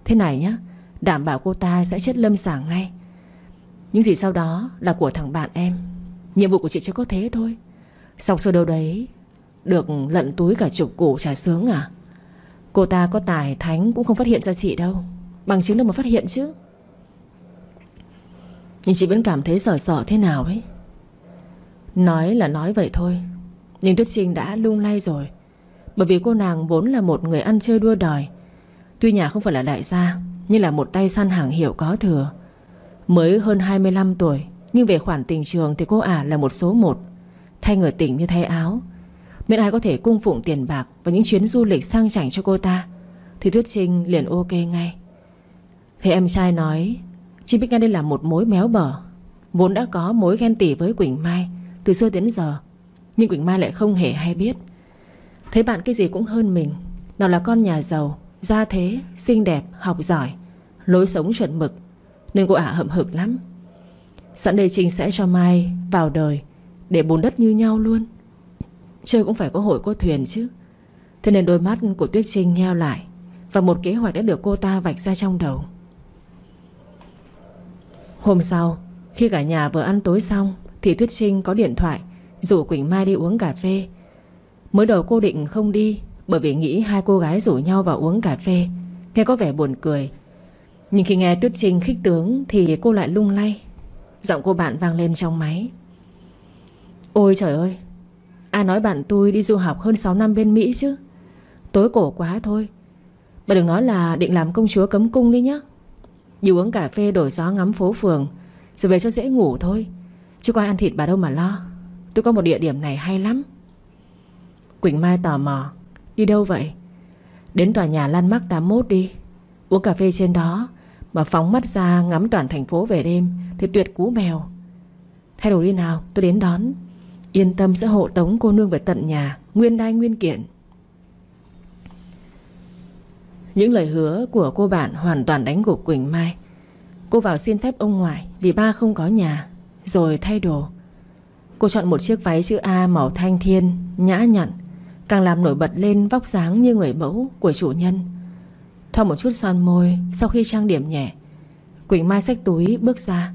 Thế này nhá, Đảm bảo cô ta sẽ chết lâm sàng ngay. Những gì sau đó là của thằng bạn em. Nhiệm vụ của chị chỉ có thế thôi. Xong sơ đâu đấy, được lận túi cả chục củ trà sướng à? Cô ta có tài thánh cũng không phát hiện ra chị đâu. Bằng chứng đâu mà phát hiện chứ? Nhưng chị vẫn cảm thấy sợ sợ thế nào ấy. Nói là nói vậy thôi, Nhưng Tuyết Trinh đã lung lay rồi. Bởi vì cô nàng vốn là một người ăn chơi đua đòi. Tuy nhà không phải là đại gia, Nhưng là một tay săn hàng hiệu có thừa. Mới hơn 25 tuổi, Nhưng về khoản tình trường thì cô ả là một số một. Thay người tỉnh như thay áo. Miễn ai có thể cung phụng tiền bạc Và những chuyến du lịch sang chảnh cho cô ta, Thì Tuyết Trinh liền ok ngay. Thế em trai nói, Chị biết ngay đây là một mối méo bở. Vốn đã có mối ghen tỉ với Quỳnh Mai Từ xưa đến giờ, Nhưng Quỳnh Mai lại không hề hay biết. Thấy bạn cái gì cũng hơn mình. Nào là con nhà giàu Gia thế, xinh đẹp, học giỏi Lối sống chuẩn mực. Nên cô ả hậm hực lắm. Sẵn đây Trinh sẽ cho Mai vào đời Để bùn đất như nhau luôn. Chơi cũng phải có hội có thuyền chứ. Thế nên đôi mắt của Tuyết Trinh nheo lại Và một kế hoạch đã được cô ta vạch ra trong đầu. Hôm sau Khi cả nhà vừa ăn tối xong Thì Tuyết Trinh có điện thoại Rủ Quỳnh Mai đi uống cà phê. Mới đầu cô định không đi, Bởi vì nghĩ hai cô gái rủ nhau vào uống cà phê. Nghe có vẻ buồn cười. Nhưng khi nghe Tuyết Trinh khích tướng Thì cô lại lung lay. Giọng cô bạn vang lên trong máy. Ôi trời ơi, Ai nói bạn tôi đi du học hơn 6 năm bên Mỹ chứ? Tối cổ quá thôi. Bà đừng nói là định làm công chúa cấm cung đi nhá. Đi uống cà phê đổi gió ngắm phố phường, Rồi về cho dễ ngủ thôi. Chứ có ai ăn thịt bà đâu mà lo. Tôi có một địa điểm này hay lắm. Quỳnh Mai tò mò. Đi đâu vậy? Đến tòa nhà Landmark 81 đi. Uống cà phê trên đó, Mà phóng mắt ra ngắm toàn thành phố về đêm Thì tuyệt cú mèo. Thay đồ đi nào, tôi đến đón. Yên tâm sẽ hộ tống cô nương về tận nhà, Nguyên đai nguyên kiện. Những lời hứa của cô bạn Hoàn toàn đánh gục Quỳnh Mai. Cô vào xin phép ông ngoại Vì ba không có nhà, Rồi thay đồ. Cô chọn một chiếc váy chữ A màu thanh thiên, Nhã nhặn Càng làm nổi bật lên vóc dáng như người mẫu Của chủ nhân. Thoa một chút son môi Sau khi trang điểm nhẹ, Quỳnh Mai xách túi bước ra.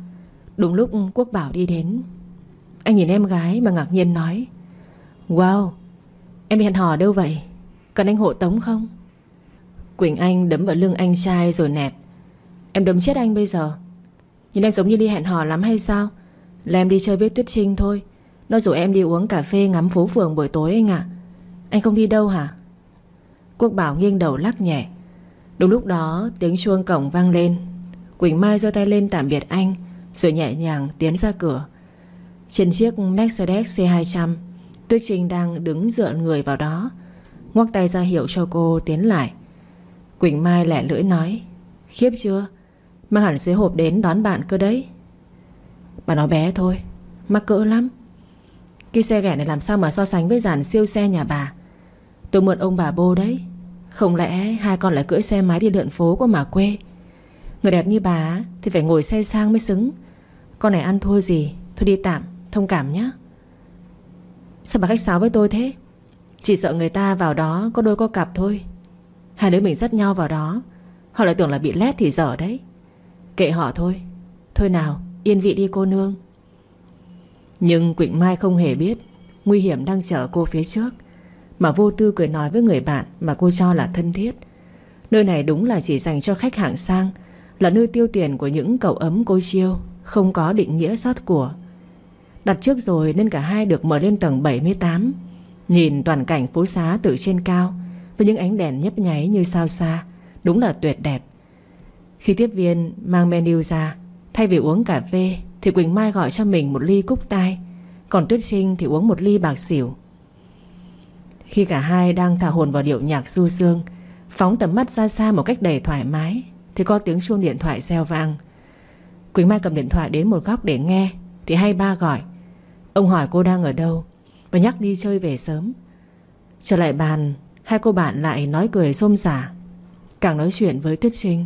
Đúng lúc Quốc Bảo đi đến, Anh nhìn em gái mà ngạc nhiên nói, Wow, Em hẹn hò đâu vậy? Cần anh hộ tống không? Quỳnh Anh đấm vào lưng anh trai rồi nẹt, Em đấm chết anh bây giờ. Nhìn em giống như đi hẹn hò lắm hay sao? Là em đi chơi với Tuyết Trinh thôi. Nó rủ em đi uống cà phê ngắm phố phường buổi tối anh ạ. Anh không đi đâu hả? Quốc Bảo nghiêng đầu lắc nhẹ. Đúng lúc đó, tiếng chuông cổng vang lên. Quỳnh Mai giơ tay lên tạm biệt anh, Rồi nhẹ nhàng tiến ra cửa. Trên chiếc Mercedes C200 Tuyết Trinh đang đứng dựa người vào đó, Ngoắc tay ra hiệu cho cô tiến lại. Quỳnh Mai lẻ lưỡi nói, Khiếp chưa? Mang hẳn xế hộp đến đón bạn cơ đấy. Bà nói bé thôi, Mắc cỡ lắm. Cái xe ghẻ này làm sao mà so sánh với dàn siêu xe nhà bà? Tôi mượn ông bà bô đấy. Không lẽ hai con lại cưỡi xe máy đi lượn phố của mà quê? Người đẹp như bà Thì phải ngồi xe sang mới xứng. Con này ăn thua gì, Thôi đi tạm, Thông cảm nhé Sao bà khách sáo với tôi thế? Chỉ sợ người ta vào đó có đôi có cặp thôi. Hai đứa mình dắt nhau vào đó, Họ lại tưởng là bị lét thì dở đấy. Kệ họ thôi. Thôi nào, yên vị đi cô nương. Nhưng Quỳnh Mai không hề biết Nguy hiểm đang chờ cô phía trước. Mà vô tư cười nói với người bạn Mà cô cho là thân thiết. Nơi này đúng là chỉ dành cho khách hạng sang, Là nơi tiêu tiền của những cậu ấm cô chiêu, Không có định nghĩa sót của. Đặt trước rồi nên cả hai được mở lên tầng 78 Nhìn toàn cảnh phố xá từ trên cao, Với những ánh đèn nhấp nháy như sao xa, Đúng là tuyệt đẹp. Khi tiếp viên mang menu ra, Thay vì uống cà phê Thì Quỳnh Mai gọi cho mình một ly cúc tai, Còn Tuyết Sinh thì uống một ly bạc xỉu. Khi cả hai đang thả hồn vào điệu nhạc du dương, Phóng tầm mắt ra xa một cách đầy thoải mái, Thì có tiếng chuông điện thoại reo vang. Quỳnh Mai cầm điện thoại đến một góc để nghe, Thì hay ba gọi. Ông hỏi cô đang ở đâu, Và nhắc đi chơi về sớm. Trở lại bàn, Hai cô bạn lại nói cười xôm xả. Càng nói chuyện với Tuyết Trinh,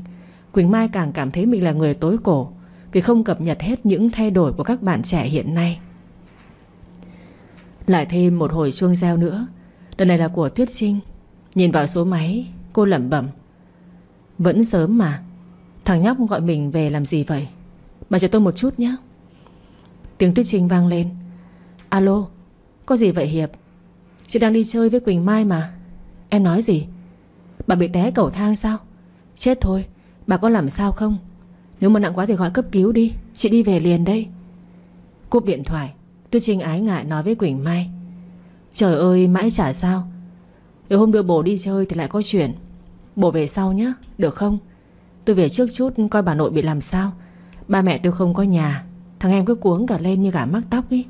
Quỳnh Mai càng cảm thấy mình là người tối cổ, Vì không cập nhật hết những thay đổi Của các bạn trẻ hiện nay. Lại thêm một hồi chuông reo nữa Lần này là của Tuyết Trinh Nhìn vào số máy, Cô lẩm bẩm. Vẫn sớm mà. Thằng nhóc gọi mình về làm gì vậy? Bà cho tôi một chút nhé. Tiếng Tuyết Trinh vang lên. Alo, Có gì vậy Hiệp? Chị đang đi chơi với Quỳnh Mai mà. Em nói gì? Bà bị té cầu thang sao? Chết thôi, Bà có làm sao không? Nếu mà nặng quá thì gọi cấp cứu đi. Chị đi về liền đây. Cúp điện thoại, Tuyết Trinh ái ngại nói với Quỳnh Mai. Trời ơi, mãi chả sao. Nếu hôm đưa bố đi chơi thì lại có chuyện. Bố về sau nhé Được không? Tôi về trước chút, coi bà nội bị làm sao. Ba mẹ tôi không có nhà, Thằng em cứ cuống cả lên như gà mắc tóc ấy.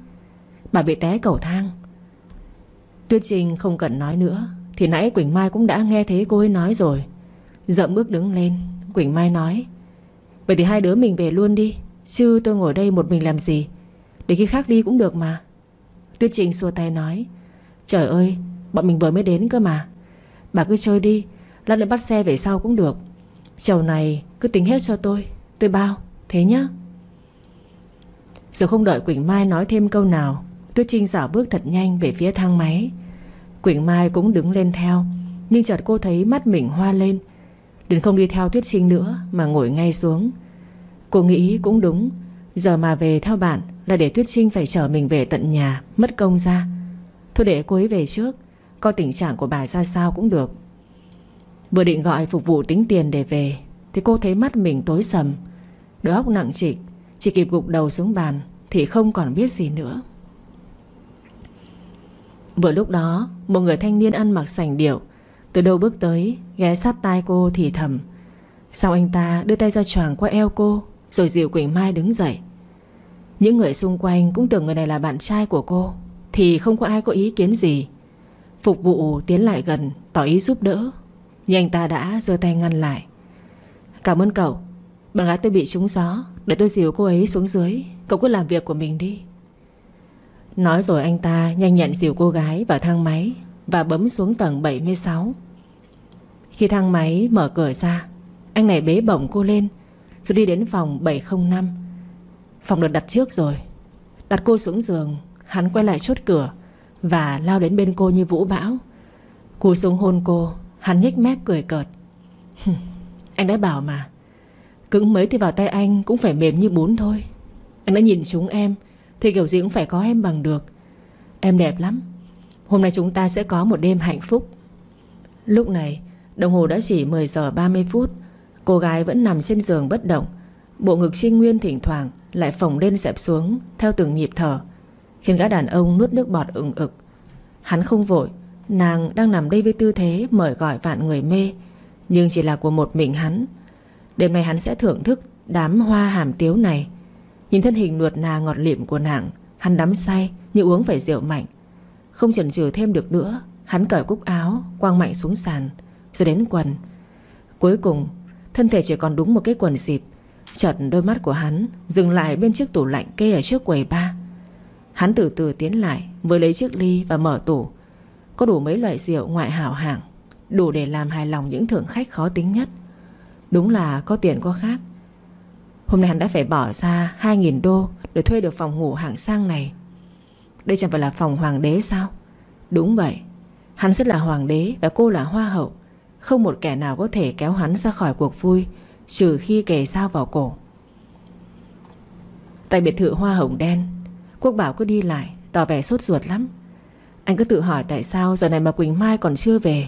Bà bị té cầu thang. Tuyết Trinh không cần nói nữa, Thì nãy Quỳnh Mai cũng đã nghe thấy cô ấy nói rồi. Dậm bước đứng lên, Quỳnh Mai nói, Vậy thì hai đứa mình về luôn đi, Chứ tôi ngồi đây một mình làm gì? Để khi khác đi cũng được mà. Tuyết Trinh xua tay nói Trời ơi, bọn mình vừa mới đến cơ mà. Bà cứ chơi đi, Lát nữa bắt xe về sau cũng được. Chầu này, cứ tính hết cho tôi Tôi bao, Thế nhá. Rồi không đợi Quỳnh Mai nói thêm câu nào, Tuyết Trinh dạo bước thật nhanh về phía thang máy. Quỳnh Mai cũng đứng lên theo, Nhưng chợt cô thấy mắt mình hoa lên. Đến không đi theo Tuyết Trinh nữa, Mà ngồi ngay xuống. Cô nghĩ cũng đúng, Giờ mà về theo bạn là để Tuyết Trinh phải chở mình về tận nhà, Mất công ra. Thôi để cô ấy về trước. Coi tình trạng của bà ra sao cũng được. Vừa định gọi phục vụ tính tiền để về, Thì cô thấy mắt mình tối sầm. Đôi óc nặng trịch, Chỉ kịp gục đầu xuống bàn, Thì không còn biết gì nữa. Vừa lúc đó, Một người thanh niên ăn mặc sành điệu, Từ đâu bước tới, Ghé sát tai cô thì thầm. Sau anh ta đưa tay ra choàng qua eo cô, Rồi dìu Quỳnh Mai đứng dậy? Những người xung quanh cũng tưởng người này là bạn trai của cô. Thì không có ai có ý kiến gì. Phục vụ tiến lại gần, Tỏ ý giúp đỡ. Nhưng anh ta đã giơ tay ngăn lại. Cảm ơn cậu. Bạn gái tôi bị trúng gió. Để tôi dìu cô ấy xuống dưới. Cậu cứ làm việc của mình đi. Nói rồi anh ta nhanh nhẹn dìu cô gái vào thang máy Và bấm xuống tầng 76 Khi thang máy mở cửa ra, Anh này bế bổng cô lên, Rồi đi đến phòng 705 Phòng được đặt trước rồi. Đặt cô xuống giường Hắn quay lại chốt cửa Và lao đến bên cô như vũ bão. Cúi xuống hôn cô, Hắn nhếch mép cười cợt. Anh đã bảo mà. Cứng mấy thì vào tay anh cũng phải mềm như bún thôi. Anh đã nhìn chúng em, Thì kiểu gì cũng phải có em bằng được. Em đẹp lắm. Hôm nay chúng ta sẽ có một đêm hạnh phúc. Lúc này, Đồng hồ đã chỉ 10 giờ 30 phút. Cô gái vẫn nằm trên giường bất động. Bộ ngực trinh nguyên thỉnh thoảng Lại phồng lên dẹp xuống Theo từng nhịp thở. Khiến gã đàn ông nuốt nước bọt ừng ực. Hắn không vội, Nàng đang nằm đây với tư thế mời gọi vạn người mê, Nhưng chỉ là của một mình hắn. Đêm nay hắn sẽ thưởng thức Đám hoa hàm tiếu này. Nhìn thân hình nuột nà ngọt liệm của nàng, Hắn đắm say như uống phải rượu mạnh. Không chần chừ thêm được nữa, Hắn cởi cúc áo, Quang mạnh xuống sàn, Rồi đến quần. Cuối cùng, Thân thể chỉ còn đúng một cái quần dịp Chợt đôi mắt của hắn Dừng lại bên chiếc tủ lạnh kê ở trước quầy ba. Hắn từ từ tiến lại, Mới lấy chiếc ly và mở tủ. Có đủ mấy loại rượu ngoại hảo hạng, Đủ để làm hài lòng những thượng khách khó tính nhất. Đúng là có tiền có khác. Hôm nay hắn đã phải bỏ ra 2.000 đô Để thuê được phòng ngủ hạng sang này. Đây chẳng phải là phòng hoàng đế sao? Đúng vậy. Hắn rất là hoàng đế và cô là hoa hậu. Không một kẻ nào có thể kéo hắn ra khỏi cuộc vui, Trừ khi kề sao vào cổ. Tại biệt thự hoa hồng đen Quốc bảo cứ đi lại, Tỏ vẻ sốt ruột lắm. Anh cứ tự hỏi tại sao giờ này mà Quỳnh Mai còn chưa về.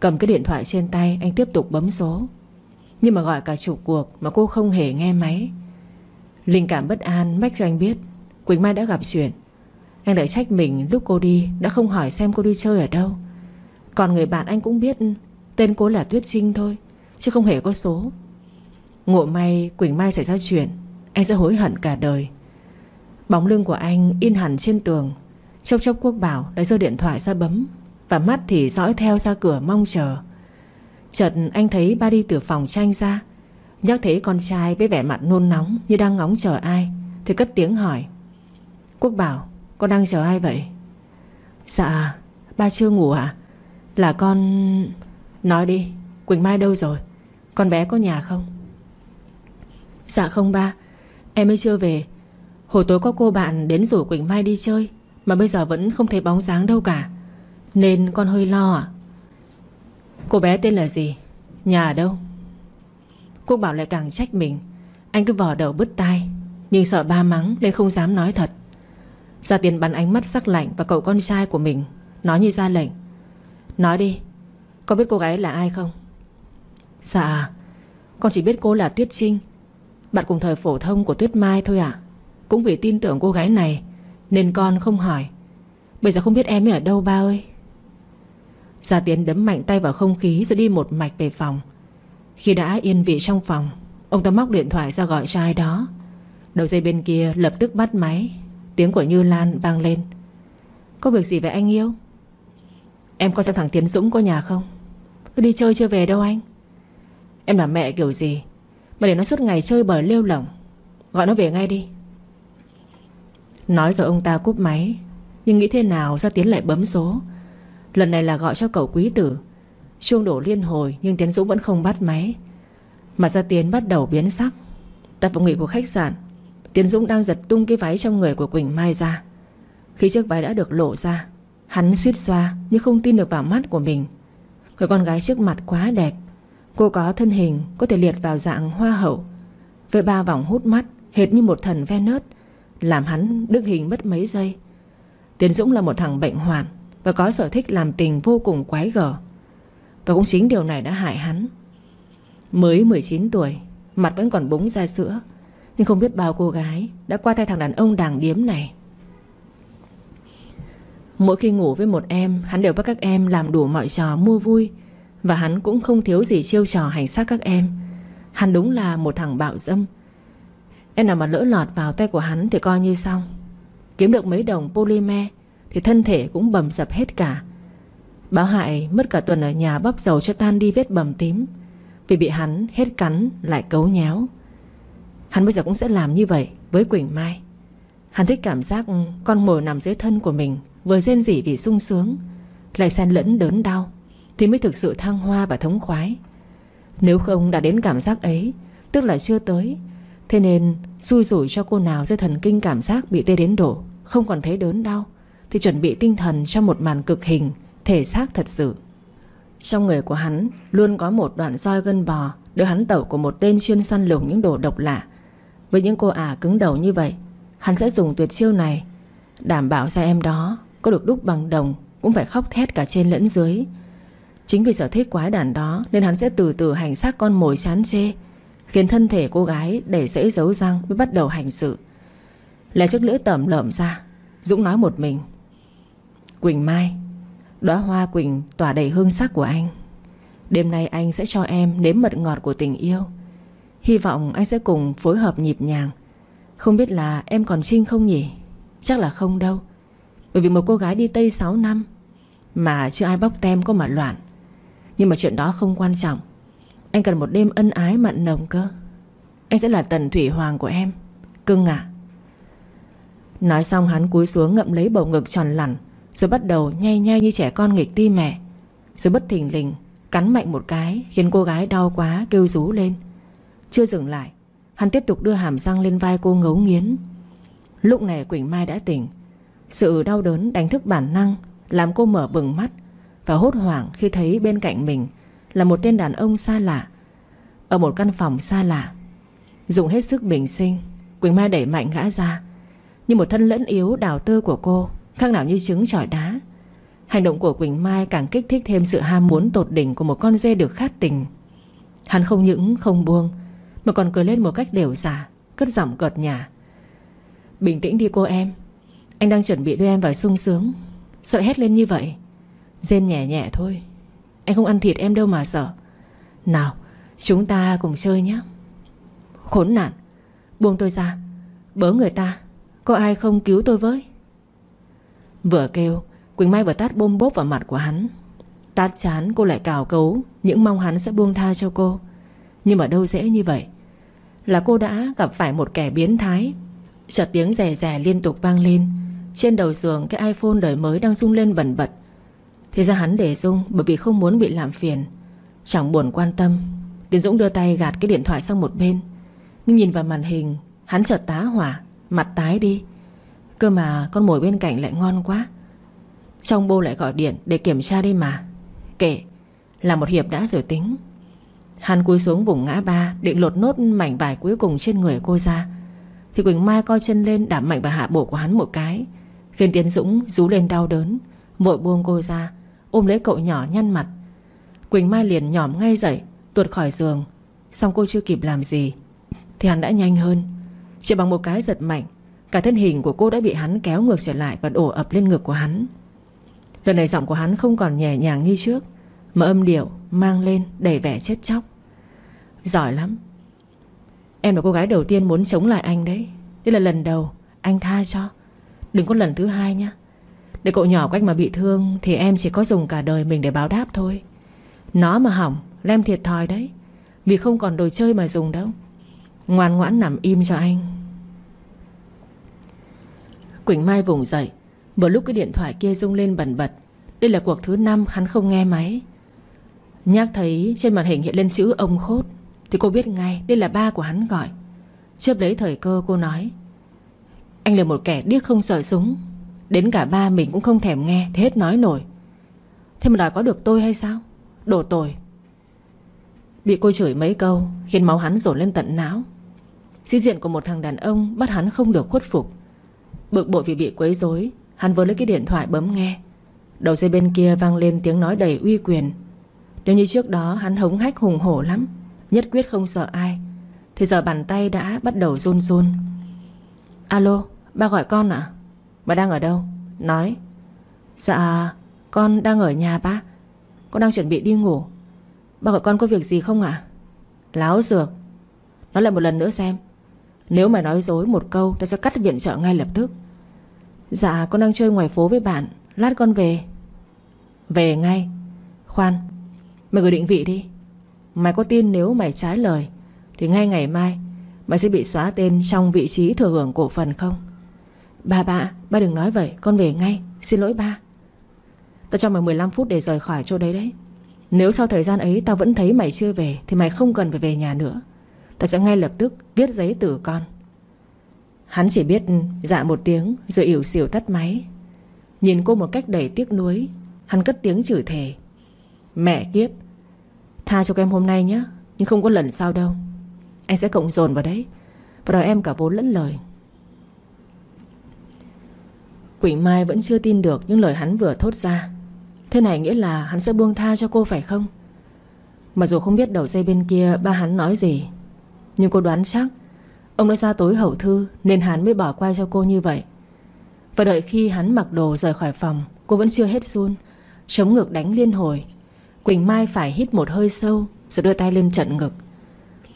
Cầm cái điện thoại trên tay, Anh tiếp tục bấm số. Nhưng mà gọi cả chục cuộc Mà cô không hề nghe máy. Linh cảm bất an mách cho anh biết, Quỳnh Mai đã gặp chuyện. Anh lại trách mình lúc cô đi, Đã không hỏi xem cô đi chơi ở đâu. Còn người bạn anh cũng biết Tên cô là Tuyết Trinh thôi, Chứ không hề có số. Ngộ may Quỳnh Mai xảy ra chuyện, Anh sẽ hối hận cả đời. Bóng lưng của anh in hẳn trên tường. Chốc chốc quốc bảo đã giơ điện thoại ra bấm, Và mắt thì dõi theo ra cửa mong chờ. Chợt anh thấy ba đi từ phòng tranh ra. Nhắc thấy con trai với vẻ mặt nôn nóng Như đang ngóng chờ ai, Thì cất tiếng hỏi. Quốc bảo, con đang chờ ai vậy? Dạ ba chưa ngủ à Là con Nói đi, Quỳnh Mai đâu rồi? Con bé có nhà không? Dạ không ba, Em mới chưa về. Hồi tối có cô bạn đến rủ Quỳnh Mai đi chơi, Mà bây giờ vẫn không thấy bóng dáng đâu cả. Nên con hơi lo à Cô bé tên là gì? Nhà ở đâu? Quốc bảo lại càng trách mình. Anh cứ vò đầu bứt tai, Nhưng sợ ba mắng nên không dám nói thật. Gia Tiến bắn ánh mắt sắc lạnh Và cậu con trai của mình, Nói như ra lệnh. Nói đi, Có biết cô gái là ai không? Dạ Con chỉ biết cô là Tuyết Trinh, Bạn cùng thời phổ thông của Tuyết Mai thôi à cũng vì tin tưởng cô gái này, Nên con không hỏi. Bây giờ không biết em ấy ở đâu ba ơi? Gia Tiến đấm mạnh tay vào không khí Rồi đi một mạch về phòng. Khi đã yên vị trong phòng, Ông ta móc điện thoại ra gọi cho ai đó. Đầu dây bên kia lập tức bắt máy, Tiếng của Như Lan vang lên. Có việc gì vậy anh yêu? Em có xem thằng Tiến Dũng có nhà không? Nó đi chơi chưa về đâu anh? Em là mẹ kiểu gì Mà để nó suốt ngày chơi bời lêu lỏng? Gọi nó về ngay đi. Nói rồi ông ta cúp máy. Nhưng nghĩ thế nào ra Tiến lại bấm số? Lần này là gọi cho cậu quý tử. Chuông đổ liên hồi, Nhưng Tiến Dũng vẫn không bắt máy. Mà ra Tiến bắt đầu biến sắc. Tại phòng nghỉ của khách sạn, Tiến Dũng đang giật tung cái váy trong người của Quỳnh Mai ra. Khi chiếc váy đã được lộ ra, Hắn suýt xoa Nhưng không tin được vào mắt của mình. Người con gái trước mặt quá đẹp. Cô có thân hình, có thể liệt vào dạng hoa hậu. Với ba vòng hút mắt, Hệt như một thần Venus làm hắn đứng hình mất mấy giây. Tiến Dũng là một thằng bệnh hoạn Và có sở thích làm tình vô cùng quái gở. Và cũng chính điều này đã hại hắn. Mới 19 tuổi, Mặt vẫn còn búng ra sữa, Nhưng không biết bao cô gái Đã qua tay thằng đàn ông đàng điếm này. Mỗi khi ngủ với một em, Hắn đều bắt các em làm đủ mọi trò mua vui Và hắn cũng không thiếu gì chiêu trò hành xác các em. Hắn đúng là một thằng bạo dâm. Em nào mà lỡ lọt vào tay của hắn Thì coi như xong. Kiếm được mấy đồng polymer Thì thân thể cũng bầm dập hết cả. Báo hại mất cả tuần ở nhà bóp dầu cho tan đi vết bầm tím. Vì bị hắn hết cắn lại cấu nhéo. Hắn bây giờ cũng sẽ làm như vậy Với Quỳnh Mai. Hắn thích cảm giác con mồi nằm dưới thân của mình Vừa rên rỉ vì sung sướng, Lại xen lẫn đớn đau Thì mới thực sự thăng hoa và thống khoái. Nếu không đã đến cảm giác ấy, Tức là chưa tới Thế nên, xui rủi cho cô nào dây thần kinh cảm giác bị tê đến độ, Không còn thấy đớn đau, Thì chuẩn bị tinh thần cho một màn cực hình, Thể xác thật sự. Trong người của hắn, luôn có một đoạn roi gân bò Được hắn tẩu của một tên chuyên săn lùng những đồ độc lạ. Với những cô ả cứng đầu như vậy, Hắn sẽ dùng tuyệt chiêu này Đảm bảo ra em đó Có được đúc bằng đồng, Cũng phải khóc thét cả trên lẫn dưới. Chính vì sở thích quái đản đó Nên hắn sẽ từ từ hành xác con mồi chán chê Khiến thân thể cô gái để dễ dấu răng Mới bắt đầu hành sự. Lè chiếc lưỡi tẩm lợm ra, Dũng nói một mình. Quỳnh Mai, Đóa hoa Quỳnh tỏa đầy hương sắc của anh. Đêm nay anh sẽ cho em nếm mật ngọt của tình yêu. Hy vọng anh sẽ cùng phối hợp nhịp nhàng. Không biết là em còn trinh không nhỉ? Chắc là không đâu. Bởi vì một cô gái đi Tây 6 năm Mà chưa ai bóc tem có mà loạn. Nhưng mà chuyện đó không quan trọng. Anh cần một đêm ân ái mặn nồng cơ. Anh sẽ là tần thủy hoàng của em. Cưng à? Nói xong hắn cúi xuống ngậm lấy bầu ngực tròn lẳn Rồi bắt đầu nhay nhay như trẻ con nghịch ti mẹ. Rồi bất thình lình, Cắn mạnh một cái, Khiến cô gái đau quá kêu rú lên. Chưa dừng lại, Hắn tiếp tục đưa hàm răng lên vai cô ngấu nghiến. Lúc này Quỳnh Mai đã tỉnh. Sự đau đớn đánh thức bản năng, Làm cô mở bừng mắt Và hốt hoảng khi thấy bên cạnh mình là một tên đàn ông xa lạ. Ở một căn phòng xa lạ, Dùng hết sức bình sinh, Quỳnh Mai đẩy mạnh ngã ra, như một thân lẫn yếu đào tơ của cô, Khác nào như trứng trọi đá. Hành động của Quỳnh Mai càng kích thích thêm sự ham muốn tột đỉnh Của một con dê được khát tình. Hắn không những không buông, Mà còn cười lên một cách đều giả, Cất giọng cợt nhả. Bình tĩnh đi cô em, Anh đang chuẩn bị đưa em vào sung sướng, Sợ hét lên như vậy, Rên nhẹ nhẹ thôi. Anh không ăn thịt em đâu mà sợ. Nào, chúng ta cùng chơi nhé. Khốn nạn. Buông tôi ra. Bớ người ta. Có ai không cứu tôi với? Vừa kêu, Quỳnh Mai vừa tát bôm bốp vào mặt của hắn. Tát chán, cô lại cào cấu. Những mong hắn sẽ buông tha cho cô. Nhưng mà đâu dễ như vậy. Là cô đã gặp phải một kẻ biến thái. Chợt tiếng rè rè liên tục vang lên. Trên đầu giường, cái iPhone đời mới đang rung lên bẩn bật. Thì ra hắn để dung Bởi vì không muốn bị làm phiền. Chẳng buồn quan tâm. Tiến Dũng đưa tay gạt cái điện thoại sang một bên. Nhưng nhìn vào màn hình, Hắn chợt tá hỏa, Mặt tái đi. Cơ mà con mồi bên cạnh lại ngon quá. Trong bô lại gọi điện để kiểm tra đi mà. Kệ, Là một hiệp đã rồi tính. Hắn cúi xuống vùng ngã ba, Định lột nốt mảnh vải cuối cùng trên người cô ra. Thì Quỳnh Mai coi chân lên đảm mạnh và hạ bộ của hắn một cái. Khiến Tiến Dũng rú lên đau đớn, Vội buông cô ra Ôm lấy cậu nhỏ nhăn mặt. Quỳnh Mai liền nhỏm ngay dậy, Tuột khỏi giường. Xong cô chưa kịp làm gì, Thì hắn đã nhanh hơn. Chỉ bằng một cái giật mạnh, Cả thân hình của cô đã bị hắn kéo ngược trở lại Và đổ ập lên ngực của hắn. Lần này giọng của hắn không còn nhẹ nhàng như trước, Mà âm điệu mang lên Đầy vẻ chết chóc. Giỏi lắm. Em là cô gái đầu tiên muốn chống lại anh đấy. Đây là lần đầu Anh tha cho. Đừng có lần thứ hai nhé để cậu nhỏ của anh mà bị thương Thì em chỉ có dùng cả đời mình để báo đáp thôi. Nó mà hỏng là em thiệt thòi đấy. Vì không còn đồ chơi mà dùng đâu. Ngoan ngoãn nằm im cho anh. Quỳnh Mai vùng dậy. Vừa lúc cái điện thoại kia rung lên bẩn bật. Đây là cuộc thứ năm, hắn không nghe máy. Nhắc thấy trên màn hình hiện lên chữ ông khốt, Thì cô biết ngay đây là ba của hắn gọi. Chớp lấy thời cơ cô nói, Anh là một kẻ điếc không sợ súng. Đến cả ba mình cũng không thèm nghe thế hết nói nổi. Thế mà đòi có được tôi hay sao? Đổ tồi Bị cô chửi mấy câu, Khiến máu hắn dồn lên tận não. Sĩ diện của một thằng đàn ông Bắt hắn không được khuất phục. Bực bội vì bị quấy rối, Hắn vừa lấy cái điện thoại bấm nghe. Đầu dây bên kia vang lên tiếng nói đầy uy quyền. Nếu như trước đó hắn hống hách hùng hổ lắm, Nhất quyết không sợ ai, Thì giờ bàn tay đã bắt đầu run run. Alo, Ba gọi con ạ? à? Bà đang ở đâu? Nói. Dạ con đang ở nhà, bác. Con đang chuẩn bị đi ngủ. Bác gọi con có việc gì không ạ? À? Láo dược. Nói lại một lần nữa xem. Nếu mày nói dối một câu, Tao sẽ cắt viện trợ ngay lập tức. Dạ con đang chơi ngoài phố với bạn. Lát con về. Về ngay. Khoan, Mày gửi định vị đi. Mày có tin nếu mày trái lời, Thì ngay ngày mai, Mày sẽ bị xóa tên trong vị trí thừa hưởng cổ phần không? Ba ba Ba đừng nói vậy, Con về ngay. Xin lỗi ba. Tao cho mày 15 phút để rời khỏi chỗ đấy đấy. Nếu sau thời gian ấy tao vẫn thấy mày chưa về, Thì mày không cần phải về nhà nữa. Tao sẽ ngay lập tức viết giấy tử con. Hắn chỉ biết dạ một tiếng, Rồi ỉu xỉu tắt máy. Nhìn cô một cách đầy tiếc nuối, Hắn cất tiếng chửi thề. Mẹ kiếp, Tha cho em hôm nay nhé Nhưng không có lần sau đâu. Anh sẽ cộng dồn vào đấy. Và đòi em cả vốn lẫn lời. Quỳnh Mai vẫn chưa tin được Những lời hắn vừa thốt ra. Thế này nghĩa là hắn sẽ buông tha cho cô phải không? Mặc dù không biết đầu dây bên kia Ba hắn nói gì, Nhưng cô đoán chắc Ông đã ra tối hậu thư Nên hắn mới bỏ qua cho cô như vậy. Và đợi khi hắn mặc đồ rời khỏi phòng, Cô vẫn chưa hết run, Chống ngực đánh liên hồi. Quỳnh Mai phải hít một hơi sâu Rồi đưa tay lên trận ngực.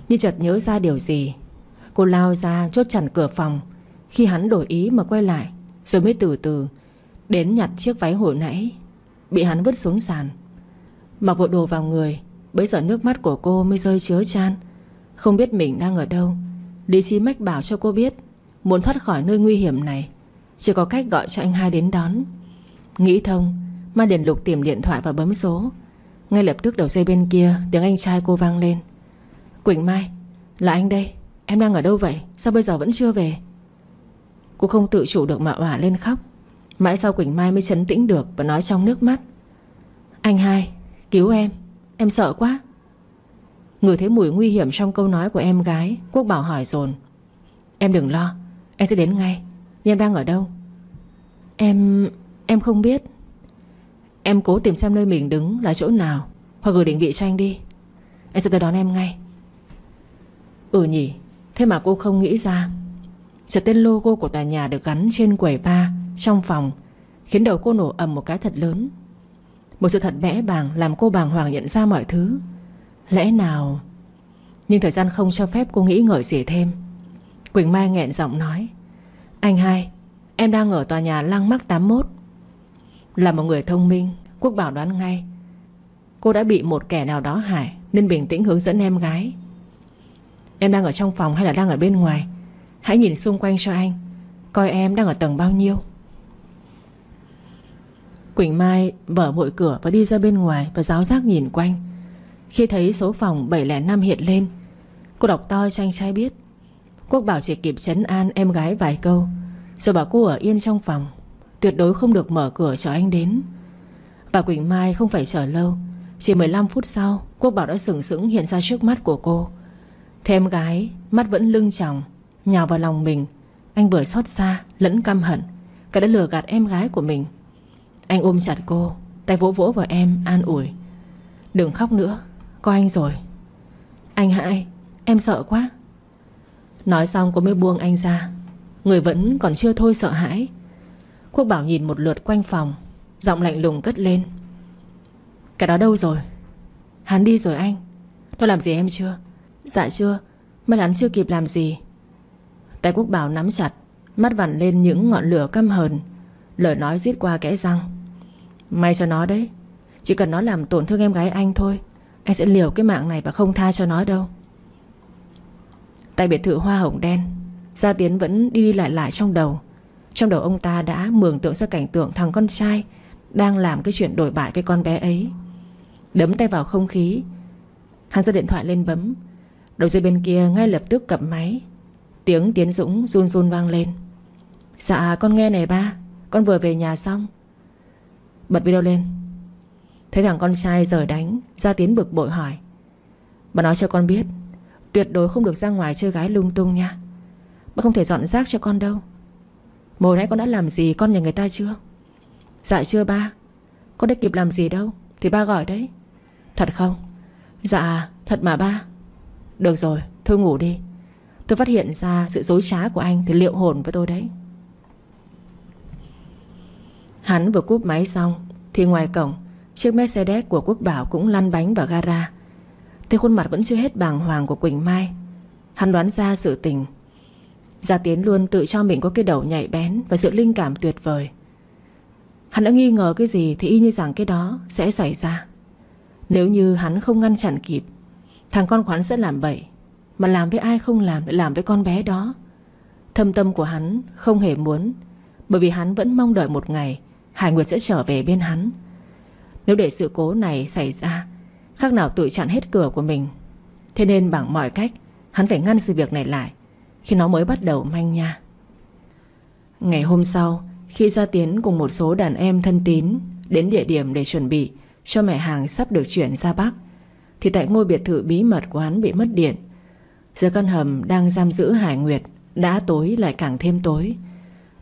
Như chợt nhớ ra điều gì, Cô lao ra chốt chặn cửa phòng. Khi hắn đổi ý mà quay lại rồi mới từ từ Đến nhặt chiếc váy hồi nãy. Bị hắn vứt xuống sàn. Mặc bộ đồ vào người Bây giờ nước mắt của cô mới rơi chứa chan. Không biết mình đang ở đâu. Lý trí mách bảo cho cô biết, Muốn thoát khỏi nơi nguy hiểm này. Chỉ có cách gọi cho anh hai đến đón. Nghĩ thông, Mai điển lục tìm điện thoại và bấm số. Ngay lập tức đầu dây bên kia, Tiếng anh trai cô vang lên. Quỳnh Mai, Là anh đây. Em đang ở đâu vậy? Sao bây giờ vẫn chưa về? Cô không tự chủ được mà ỏa lên khóc. Mãi sau Quỳnh Mai mới chấn tĩnh được Và nói trong nước mắt. Anh hai, Cứu em. Em sợ quá. Người thấy mùi nguy hiểm trong câu nói của em gái, Quốc bảo hỏi dồn. Em đừng lo, Em sẽ đến ngay. Nhưng em đang ở đâu? Em... em không biết. Em cố tìm xem nơi mình đứng là chỗ nào, Hoặc gửi định vị cho anh đi. Anh sẽ tới đón em ngay. Ừ nhỉ, Thế mà cô không nghĩ ra. Chợt tên logo của tòa nhà được gắn trên quầy ba Trong phòng, Khiến đầu cô nổ ầm một cái thật lớn. Một sự thật bẽ bàng Làm cô bàng hoàng nhận ra mọi thứ. Lẽ nào? Nhưng thời gian không cho phép cô nghĩ ngợi gì thêm. Quỳnh Mai nghẹn giọng nói, Anh hai, Em đang ở tòa nhà Lăng Mắc 81 Là một người thông minh, Quốc bảo đoán ngay. Cô đã bị một kẻ nào đó hại, Nên bình tĩnh hướng dẫn em gái. Em đang ở trong phòng hay là đang ở bên ngoài? Hãy nhìn xung quanh cho anh. Coi em đang ở tầng bao nhiêu. Quỳnh Mai mở mội cửa và đi ra bên ngoài Và giáo giác nhìn quanh. Khi thấy số phòng 705 hiện lên, Cô đọc to cho anh trai biết. Quốc bảo chỉ kịp chấn an em gái vài câu, Rồi bảo cô ở yên trong phòng. Tuyệt đối không được mở cửa cho anh đến. Và Quỳnh Mai không phải chờ lâu. Chỉ 15 phút sau, Quốc bảo đã sừng sững hiện ra trước mắt của cô. Thêm gái, Mắt vẫn lưng tròng. Nhào vào lòng mình, Anh vừa xót xa, lẫn căm hận Cả đã lừa gạt em gái của mình. Anh ôm chặt cô, Tay vỗ vỗ vào em, an ủi. Đừng khóc nữa, Có anh rồi. Anh hại, Em sợ quá. Nói xong cô mới buông anh ra. Người vẫn còn chưa thôi sợ hãi. Quốc bảo nhìn một lượt quanh phòng, Giọng lạnh lùng cất lên. Cả đó đâu rồi? Hắn đi rồi anh. Nó làm gì em chưa? Dạ chưa Mà hắn chưa kịp làm gì. Tay quốc bảo nắm chặt, Mắt vặn lên những ngọn lửa căm hờn. Lời nói giết qua kẽ răng. May cho nó đấy, Chỉ cần nó làm tổn thương em gái anh thôi, Anh sẽ liều cái mạng này và không tha cho nó đâu. Tại biệt thự hoa hồng đen, Gia Tiến vẫn đi đi lại lại trong đầu. Trong đầu ông ta đã mường tượng ra cảnh tượng thằng con trai Đang làm cái chuyện đổi bại với con bé ấy. Đấm tay vào không khí, Hắn giơ điện thoại lên bấm. Đầu dây bên kia ngay lập tức cầm máy. Tiếng Tiến Dũng run run vang lên. Dạ con nghe này ba. Con vừa về nhà xong. Bật video lên. Thấy thằng con trai rời đánh, Gia Tiến bực bội hỏi. Bà nói cho con biết, Tuyệt đối không được ra ngoài chơi gái lung tung nha. Bà không thể dọn rác cho con đâu. Mồi nãy con đã làm gì con nhà người ta chưa? Dạ chưa ba. Con đã kịp làm gì đâu, Thì ba gọi đấy. Thật không? Dạ thật mà ba. Được rồi, thôi ngủ đi. Tôi phát hiện ra sự dối trá của anh Thì liệu hồn với tôi đấy. Hắn vừa cúp máy xong, Thì ngoài cổng, Chiếc Mercedes của Quốc Bảo cũng lăn bánh vào gara. Thế khuôn mặt vẫn chưa hết bàng hoàng của Quỳnh Mai. Hắn đoán ra sự tình. Gia Tiến luôn tự cho mình có cái đầu nhạy bén Và sự linh cảm tuyệt vời. Hắn đã nghi ngờ cái gì Thì y như rằng cái đó sẽ xảy ra. Nếu như hắn không ngăn chặn kịp, Thằng con khoán sẽ làm bậy. Mà làm với ai không làm lại làm với con bé đó. Thâm tâm của hắn không hề muốn, Bởi vì hắn vẫn mong đợi một ngày Hải Nguyệt sẽ trở về bên hắn. Nếu để sự cố này xảy ra, Khác nào tự chặn hết cửa của mình. Thế nên bằng mọi cách, Hắn phải ngăn sự việc này lại, Khi nó mới bắt đầu manh nha. Ngày hôm sau, Khi Gia Tiến cùng một số đàn em thân tín Đến địa điểm để chuẩn bị Cho mẹ hàng sắp được chuyển ra Bắc, Thì tại ngôi biệt thự bí mật của hắn bị mất điện. Giữa căn hầm đang giam giữ Hải Nguyệt, Đã tối lại càng thêm tối.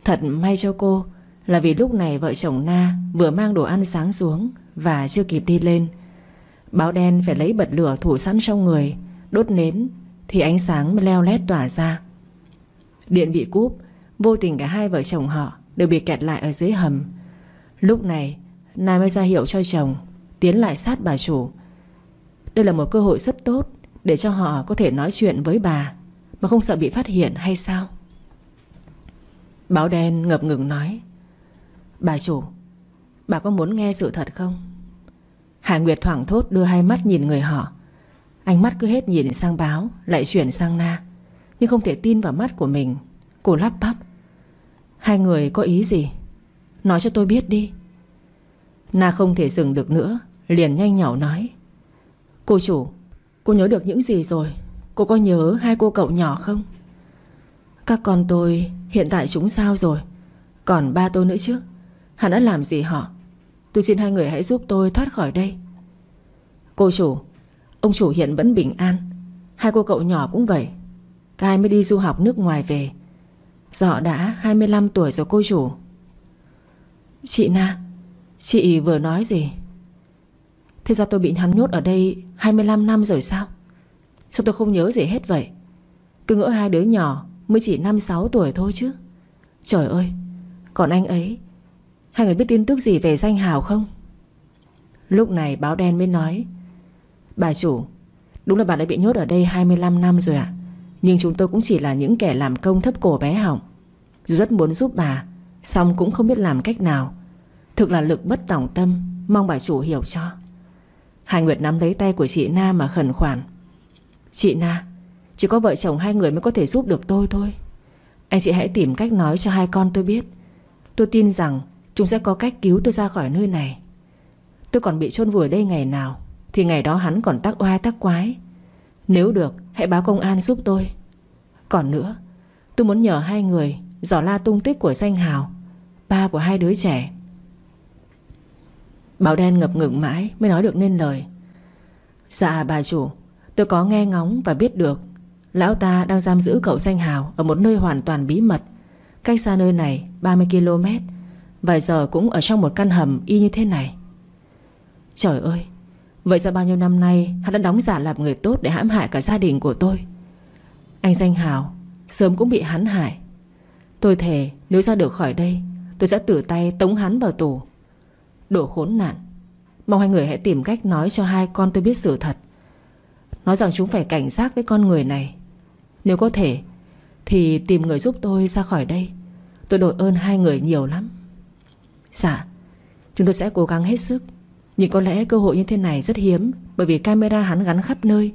Thật may cho cô Là vì lúc này vợ chồng Na Vừa mang đồ ăn sáng xuống Và chưa kịp đi lên. Báo đen phải lấy bật lửa thủ sẵn trong người, Đốt nến Thì ánh sáng mới leo lét tỏa ra. Điện bị cúp, Vô tình cả hai vợ chồng họ Đều bị kẹt lại ở dưới hầm. Lúc này Nai mới ra hiệu cho chồng Tiến lại sát bà chủ. Đây là một cơ hội rất tốt để cho họ có thể nói chuyện với bà, Mà không sợ bị phát hiện hay sao? Báo đen ngập ngừng nói, Bà chủ, Bà có muốn nghe sự thật không? Hải Nguyệt thoảng thốt đưa hai mắt nhìn người họ. Ánh mắt cứ hết nhìn sang báo, Lại chuyển sang Na, Nhưng không thể tin vào mắt của mình. Cô lắp bắp, Hai người có ý gì? Nói cho tôi biết đi. Na không thể dừng được nữa, Liền nhanh nhỏ nói, Cô chủ Cô nhớ được những gì rồi? Cô có nhớ hai cô cậu nhỏ không? Các con tôi Hiện tại chúng sao rồi? Còn ba tôi nữa chứ? Hắn đã làm gì họ? Tôi xin hai người hãy giúp tôi thoát khỏi đây. Cô chủ, Ông chủ hiện vẫn bình an. Hai cô cậu nhỏ cũng vậy. Các mới đi du học nước ngoài về? Dọ đã 25 tuổi rồi cô chủ. Chị Na, Chị vừa nói gì? Thế ra tôi bị hắn nhốt ở đây 25 năm rồi sao? Sao tôi không nhớ gì hết vậy? Cứ ngỡ hai đứa nhỏ Mới chỉ 5-6 tuổi thôi chứ. Trời ơi, Còn anh ấy, Hai người biết tin tức gì về danh hào không? Lúc này báo đen mới nói, Bà chủ, Đúng là bà đã bị nhốt ở đây 25 năm rồi ạ. Nhưng chúng tôi cũng chỉ là những kẻ làm công thấp cổ bé hỏng Rất muốn giúp bà Xong cũng không biết làm cách nào. Thực là lực bất tỏng tâm, Mong bà chủ hiểu cho. Hải Nguyệt nắm lấy tay của chị Na mà khẩn khoản. Chị Na, Chỉ có vợ chồng hai người mới có thể giúp được tôi thôi. Anh chị hãy tìm cách nói cho hai con tôi biết. Tôi tin rằng Chúng sẽ có cách cứu tôi ra khỏi nơi này. Tôi còn bị chôn vùi đây ngày nào, Thì ngày đó hắn còn tắc oai tắc quái. Nếu được, hãy báo công an giúp tôi. Còn nữa, Tôi muốn nhờ hai người Dò la tung tích của danh hào, Ba của hai đứa trẻ. Báo đen ngập ngừng mãi Mới nói được nên lời. Dạ bà chủ, Tôi có nghe ngóng và biết được. Lão ta đang giam giữ cậu danh hào Ở một nơi hoàn toàn bí mật. Cách xa nơi này 30 km Vài giờ cũng ở trong một căn hầm y như thế này. Trời ơi, Vậy ra bao nhiêu năm nay Hắn đã đóng giả làm người tốt để hãm hại cả gia đình của tôi. Anh danh hào Sớm cũng bị hắn hại. Tôi thề, nếu ra được khỏi đây, Tôi sẽ tự tay tống hắn vào tù. Đồ khốn nạn. Mong hai người hãy tìm cách nói cho hai con tôi biết sự thật. Nói rằng chúng phải cảnh giác với con người này. Nếu có thể, Thì tìm người giúp tôi ra khỏi đây. Tôi đội ơn hai người nhiều lắm. Dạ Chúng tôi sẽ cố gắng hết sức. Nhưng có lẽ cơ hội như thế này rất hiếm, Bởi vì camera hắn gắn khắp nơi.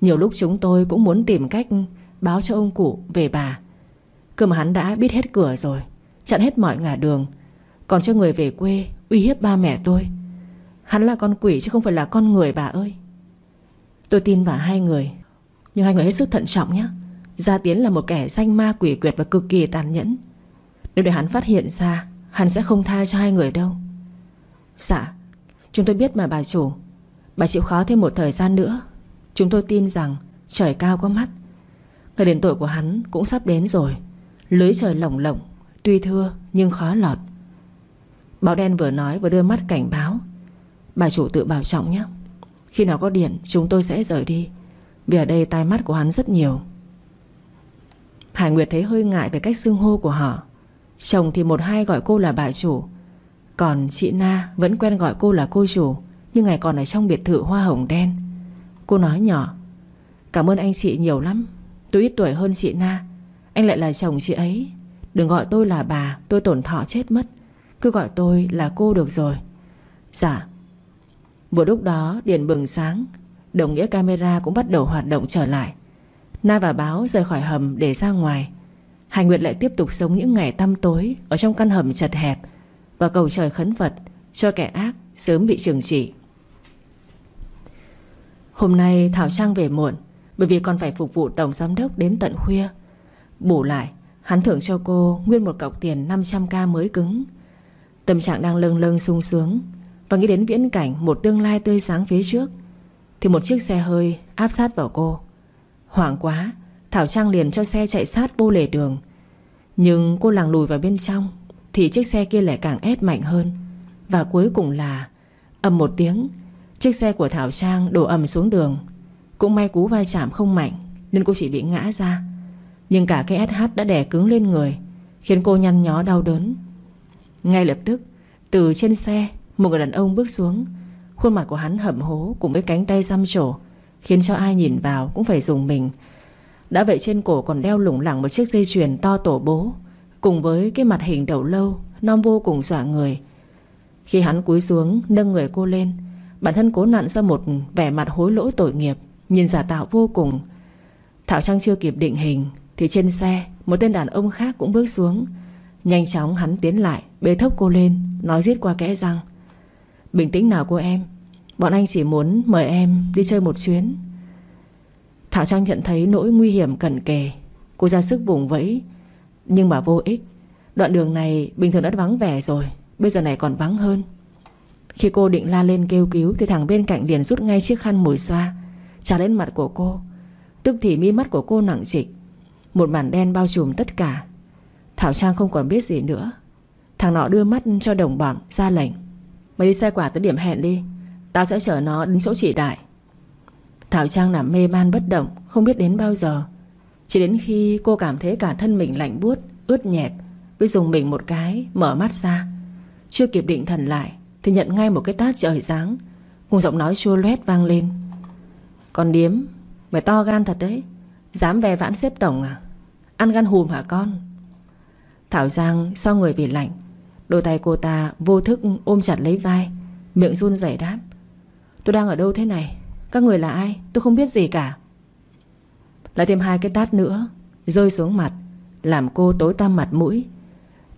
Nhiều lúc chúng tôi cũng muốn tìm cách Báo cho ông cụ về bà. Cơ mà hắn đã biết hết cửa rồi, Chặn hết mọi ngả đường. Còn cho người về quê uy hiếp ba mẹ tôi. Hắn là con quỷ chứ không phải là con người bà ơi. Tôi tin vào hai người, Nhưng hai người hết sức thận trọng nhé. Gia Tiến là một kẻ danh ma quỷ quyệt và cực kỳ tàn nhẫn. Nếu để hắn phát hiện ra, Hắn sẽ không tha cho hai người đâu. Dạ Chúng tôi biết mà bà chủ. Bà chịu khó thêm một thời gian nữa. Chúng tôi tin rằng trời cao có mắt. Ngày đền tội của hắn cũng sắp đến rồi. Lưới trời lồng lộng Tuy thưa nhưng khó lọt. Báo đen vừa nói vừa đưa mắt cảnh báo. Bà chủ tự bảo trọng nhé. Khi nào có điện, chúng tôi sẽ rời đi. Vì ở đây tai mắt của hắn rất nhiều. Hải Nguyệt thấy hơi ngại về cách xưng hô của họ. Chồng thì một hai gọi cô là bà chủ. Còn chị Na vẫn quen gọi cô là cô chủ, Nhưng ngày còn ở trong biệt thự hoa hồng đen. Cô nói nhỏ, Cảm ơn anh chị nhiều lắm. Tôi ít tuổi hơn chị Na. Anh lại là chồng chị ấy. Đừng gọi tôi là bà, Tôi tổn thọ chết mất. Cứ gọi tôi là cô được rồi. Dạ. Vừa lúc đó điện bừng sáng. Đồng nghĩa camera cũng bắt đầu hoạt động trở lại. Na và Báo rời khỏi hầm để ra ngoài. Hải Nguyệt lại tiếp tục sống những ngày tăm tối Ở trong căn hầm chật hẹp Và cầu trời khấn vật Cho kẻ ác sớm bị trừng trị. Hôm nay Thảo Trang về muộn, Bởi vì còn phải phục vụ Tổng Giám Đốc đến tận khuya. Bù lại, Hắn thưởng cho cô nguyên một cọc tiền 500k mới cứng. Tâm trạng đang lâng lâng sung sướng. Và nghĩ đến viễn cảnh Một tương lai tươi sáng phía trước, Thì một chiếc xe hơi áp sát vào cô. Hoảng quá, Thảo Trang liền cho xe chạy sát vô lề đường. Nhưng cô làng lùi vào bên trong, Thì chiếc xe kia lại càng ép mạnh hơn. Và cuối cùng là, ầm một tiếng, Chiếc xe của Thảo Trang đổ ầm xuống đường. Cũng may cú vai chạm không mạnh, Nên cô chỉ bị ngã ra. Nhưng cả cái SH đã đè cứng lên người, Khiến cô nhăn nhó đau đớn. Ngay lập tức, Từ trên xe, Một người đàn ông bước xuống. Khuôn mặt của hắn hậm hố Cùng với cánh tay xăm trổ Khiến cho ai nhìn vào cũng phải dùng mình. Đã vậy trên cổ còn đeo lủng lẳng Một chiếc dây chuyền to tổ bố, Cùng với cái mặt hình đầu lâu, Non vô cùng dọa người. Khi hắn cúi xuống, nâng người cô lên, Bản thân cố nặn ra một vẻ mặt hối lỗi tội nghiệp, Nhìn giả tạo vô cùng. Thảo Trang chưa kịp định hình, Thì trên xe, Một tên đàn ông khác cũng bước xuống Nhanh chóng hắn tiến lại, Bế thốc cô lên, Nói giết qua kẽ răng. Bình tĩnh nào cô em, Bọn anh chỉ muốn mời em đi chơi một chuyến. Thảo Trang nhận thấy nỗi nguy hiểm cận kề. Cô ra sức vùng vẫy, Nhưng mà vô ích. Đoạn đường này bình thường đã vắng vẻ rồi, Bây giờ này còn vắng hơn. Khi cô định la lên kêu cứu Thì thằng bên cạnh liền rút ngay chiếc khăn mùi xoa Trả lên mặt của cô. Tức thì mi mắt của cô nặng trịch, Một màn đen bao trùm tất cả. Thảo Trang không còn biết gì nữa. Thằng nọ đưa mắt cho đồng bọn, ra lệnh. Mày đi xe quả tới điểm hẹn đi, Tao sẽ chở nó đến chỗ chị Đại. Thảo Trang nằm mê man bất động, Không biết đến bao giờ. Chỉ đến khi cô cảm thấy cả thân mình lạnh buốt, Ướt nhẹp Mới dùng mình một cái, Mở mắt ra. Chưa kịp định thần lại, Thì nhận ngay một cái tát trời giáng. Cùng giọng nói chua loét vang lên. Con điếm, Mày to gan thật đấy. Dám về vãn xếp tổng à? Ăn gan hùm hả con? Thảo Giang sau người vì lạnh. Đôi tay cô ta vô thức ôm chặt lấy vai, Miệng run rẩy đáp. Tôi đang ở đâu thế này? Các người là ai? Tôi không biết gì cả. Lại thêm hai cái tát nữa, Rơi xuống mặt, Làm cô tối tăm mặt mũi.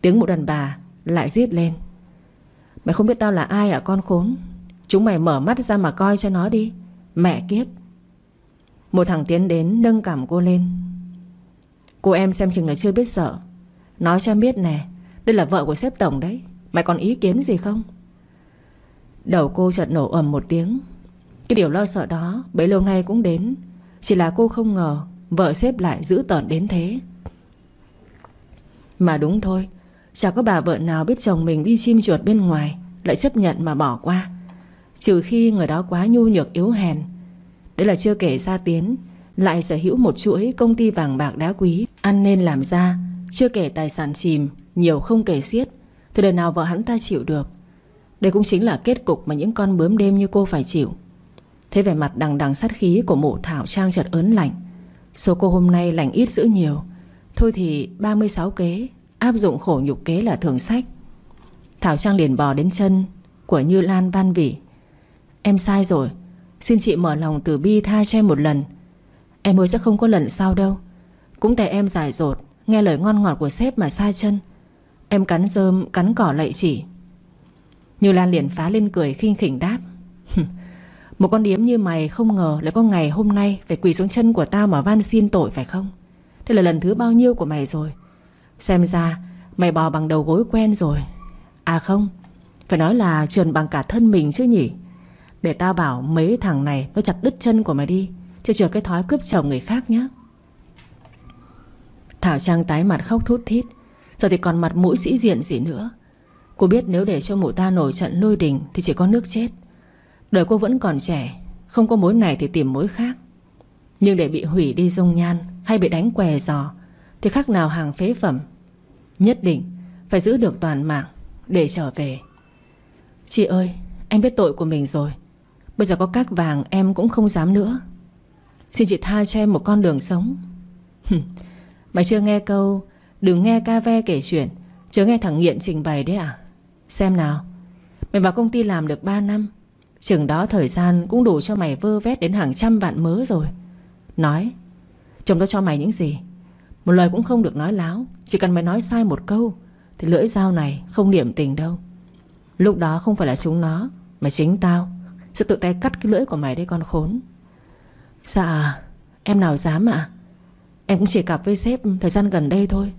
Tiếng một đàn bà lại giết lên. Mày không biết tao là ai à con khốn? Chúng mày mở mắt ra mà coi cho nó đi, Mẹ kiếp. Một thằng tiến đến nâng cảm cô lên. Cô em xem chừng là chưa biết sợ. Nói cho em biết nè, Đây là vợ của sếp tổng đấy. Mày còn ý kiến gì không? Đầu cô chợt nổ ầm một tiếng. Cái điều lo sợ đó, Bấy lâu nay cũng đến. Chỉ là cô không ngờ Vợ sếp lại giữ tợn đến thế. Mà đúng thôi, Chả có bà vợ nào biết chồng mình đi chim chuột bên ngoài, Lại chấp nhận mà bỏ qua. Trừ khi người đó quá nhu nhược yếu hèn. Đấy là chưa kể ra tiến Lại sở hữu một chuỗi công ty vàng bạc đá quý, Ăn nên làm ra. Chưa kể tài sản chìm, Nhiều không kể xiết, Thì đời nào vợ hắn ta chịu được? Đây cũng chính là kết cục mà những con bướm đêm như cô phải chịu. Thế vẻ mặt đằng đằng sát khí của mụ Thảo Trang chợt ớn lạnh. Số cô hôm nay lành ít giữ nhiều. Thôi thì 36 kế, Áp dụng khổ nhục kế là thường sách. Thảo Trang liền bò đến chân Của Như Lan van vỉ Em sai rồi, Xin chị mở lòng từ bi tha cho em một lần. Em ơi sẽ không có lần sau đâu. Cũng tại em giải dột Nghe lời ngon ngọt của sếp mà sai chân. Em cắn rơm, cắn cỏ lạy chỉ. Như Lan liền phá lên cười, khinh khỉnh đáp. Một con điếm như mày không ngờ lại có ngày hôm nay Phải quỳ xuống chân của tao mà van xin tội phải không? Đây là lần thứ bao nhiêu của mày rồi? Xem ra, Mày bò bằng đầu gối quen rồi. À không, Phải nói là trườn bằng cả thân mình chứ nhỉ? Để tao bảo mấy thằng này Nó chặt đứt chân của mày đi, Chứ chờ cái thói cướp chồng người khác nhé Thảo Trang tái mặt khóc thút thít. Giờ thì còn mặt mũi sĩ diện gì nữa. Cô biết nếu để cho mụ ta nổi trận lôi đình Thì chỉ có nước chết. Đời cô vẫn còn trẻ, Không có mối này thì tìm mối khác. Nhưng để bị hủy đi dung nhan Hay bị đánh què giò, Thì khác nào hàng phế phẩm. Nhất định phải giữ được toàn mạng Để trở về. Chị ơi, em biết tội của mình rồi. Bây giờ có các vàng em cũng không dám nữa. Xin chị tha cho em một con đường sống. Mày chưa nghe câu Đừng nghe ca ve kể chuyện, Chớ nghe thằng nghiện trình bày đấy à? Xem nào. Mày vào công ty làm được 3 năm, Chừng đó thời gian cũng đủ cho mày vơ vét đến hàng trăm vạn mớ rồi. Nói, Chồng tao cho mày những gì? Một lời cũng không được nói láo, Chỉ cần mày nói sai một câu Thì lưỡi dao này không điểm tình đâu. Lúc đó không phải là chúng nó, Mà chính tao Sẽ tự tay cắt cái lưỡi của mày đấy con khốn. Dạ Em nào dám ạ? Em cũng chỉ cặp với sếp thời gian gần đây thôi.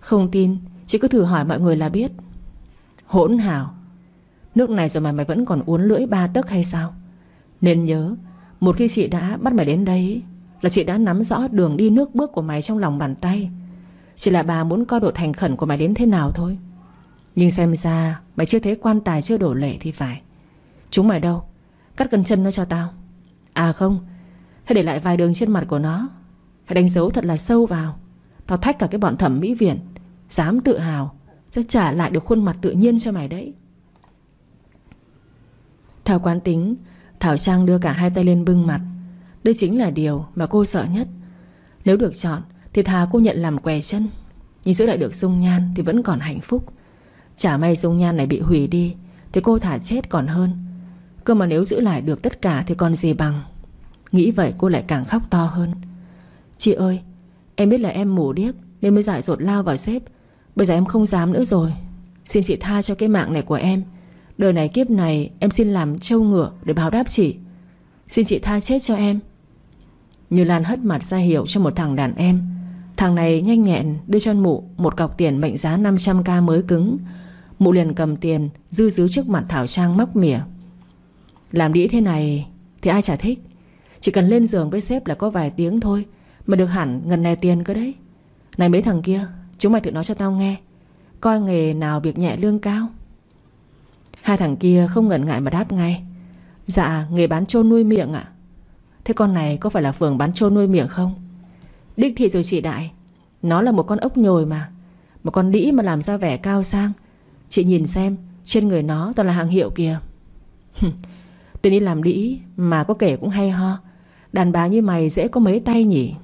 Không tin, Chị cứ thử hỏi mọi người là biết. Hỗn hào. Nước này rồi mà mày vẫn còn uốn lưỡi ba tấc hay sao? Nên nhớ, Một khi chị đã bắt mày đến đây, Là chị đã nắm rõ đường đi nước bước của mày trong lòng bàn tay. Chỉ là bà muốn coi độ thành khẩn của mày đến thế nào thôi. Nhưng xem ra, Mày chưa thấy quan tài chưa đổ lệ thì phải. Chúng mày đâu? Cắt gần chân nó cho tao. À không, Hãy để lại vài đường trên mặt của nó. Hãy đánh dấu thật là sâu vào. Tao thách cả cái bọn thẩm mỹ viện, Dám tự hào, Sẽ trả lại được khuôn mặt tự nhiên cho mày đấy. Theo quán tính, Thảo Trang đưa cả hai tay lên bưng mặt. Đây chính là điều mà cô sợ nhất. Nếu được chọn, Thì thà cô nhận làm què chân. Nhưng giữ lại được dung nhan thì vẫn còn hạnh phúc. Chả may dung nhan này bị hủy đi, Thì cô thả chết còn hơn. Cơ mà nếu giữ lại được tất cả Thì còn gì bằng. Nghĩ vậy cô lại càng khóc to hơn. Chị ơi, Em biết là em mù điếc Nên mới dại dột lao vào sếp. Bây giờ em không dám nữa rồi. Xin chị tha cho cái mạng này của em. Đời này kiếp này em xin làm trâu ngựa Để báo đáp chị. Xin chị tha chết cho em. Như Lan hất mặt ra hiệu cho một thằng đàn em. Thằng này nhanh nhẹn đưa cho mụ Một cọc tiền mệnh giá 500k mới cứng. Mụ liền cầm tiền, Dư dứ trước mặt Thảo Trang móc mỉa. Làm đĩ thế này Thì ai chả thích. Chỉ cần lên giường với sếp là có vài tiếng thôi. Mà được hẳn ngần này tiền cơ đấy. Này mấy thằng kia, Chúng mày tự nói cho tao nghe. Coi nghề nào việc nhẹ lương cao. Hai thằng kia không ngần ngại mà đáp ngay. Dạ nghề bán trôn nuôi miệng ạ. Thế con này có phải là phường bán trôn nuôi miệng không? Đích thị rồi chị Đại. Nó là một con ốc nhồi mà. Một con đĩ mà làm ra vẻ cao sang. Chị nhìn xem, Trên người nó toàn là hàng hiệu kìa. Tôi đi làm đĩ Mà có kể cũng hay ho. Đàn bà như mày dễ có mấy tay nhỉ?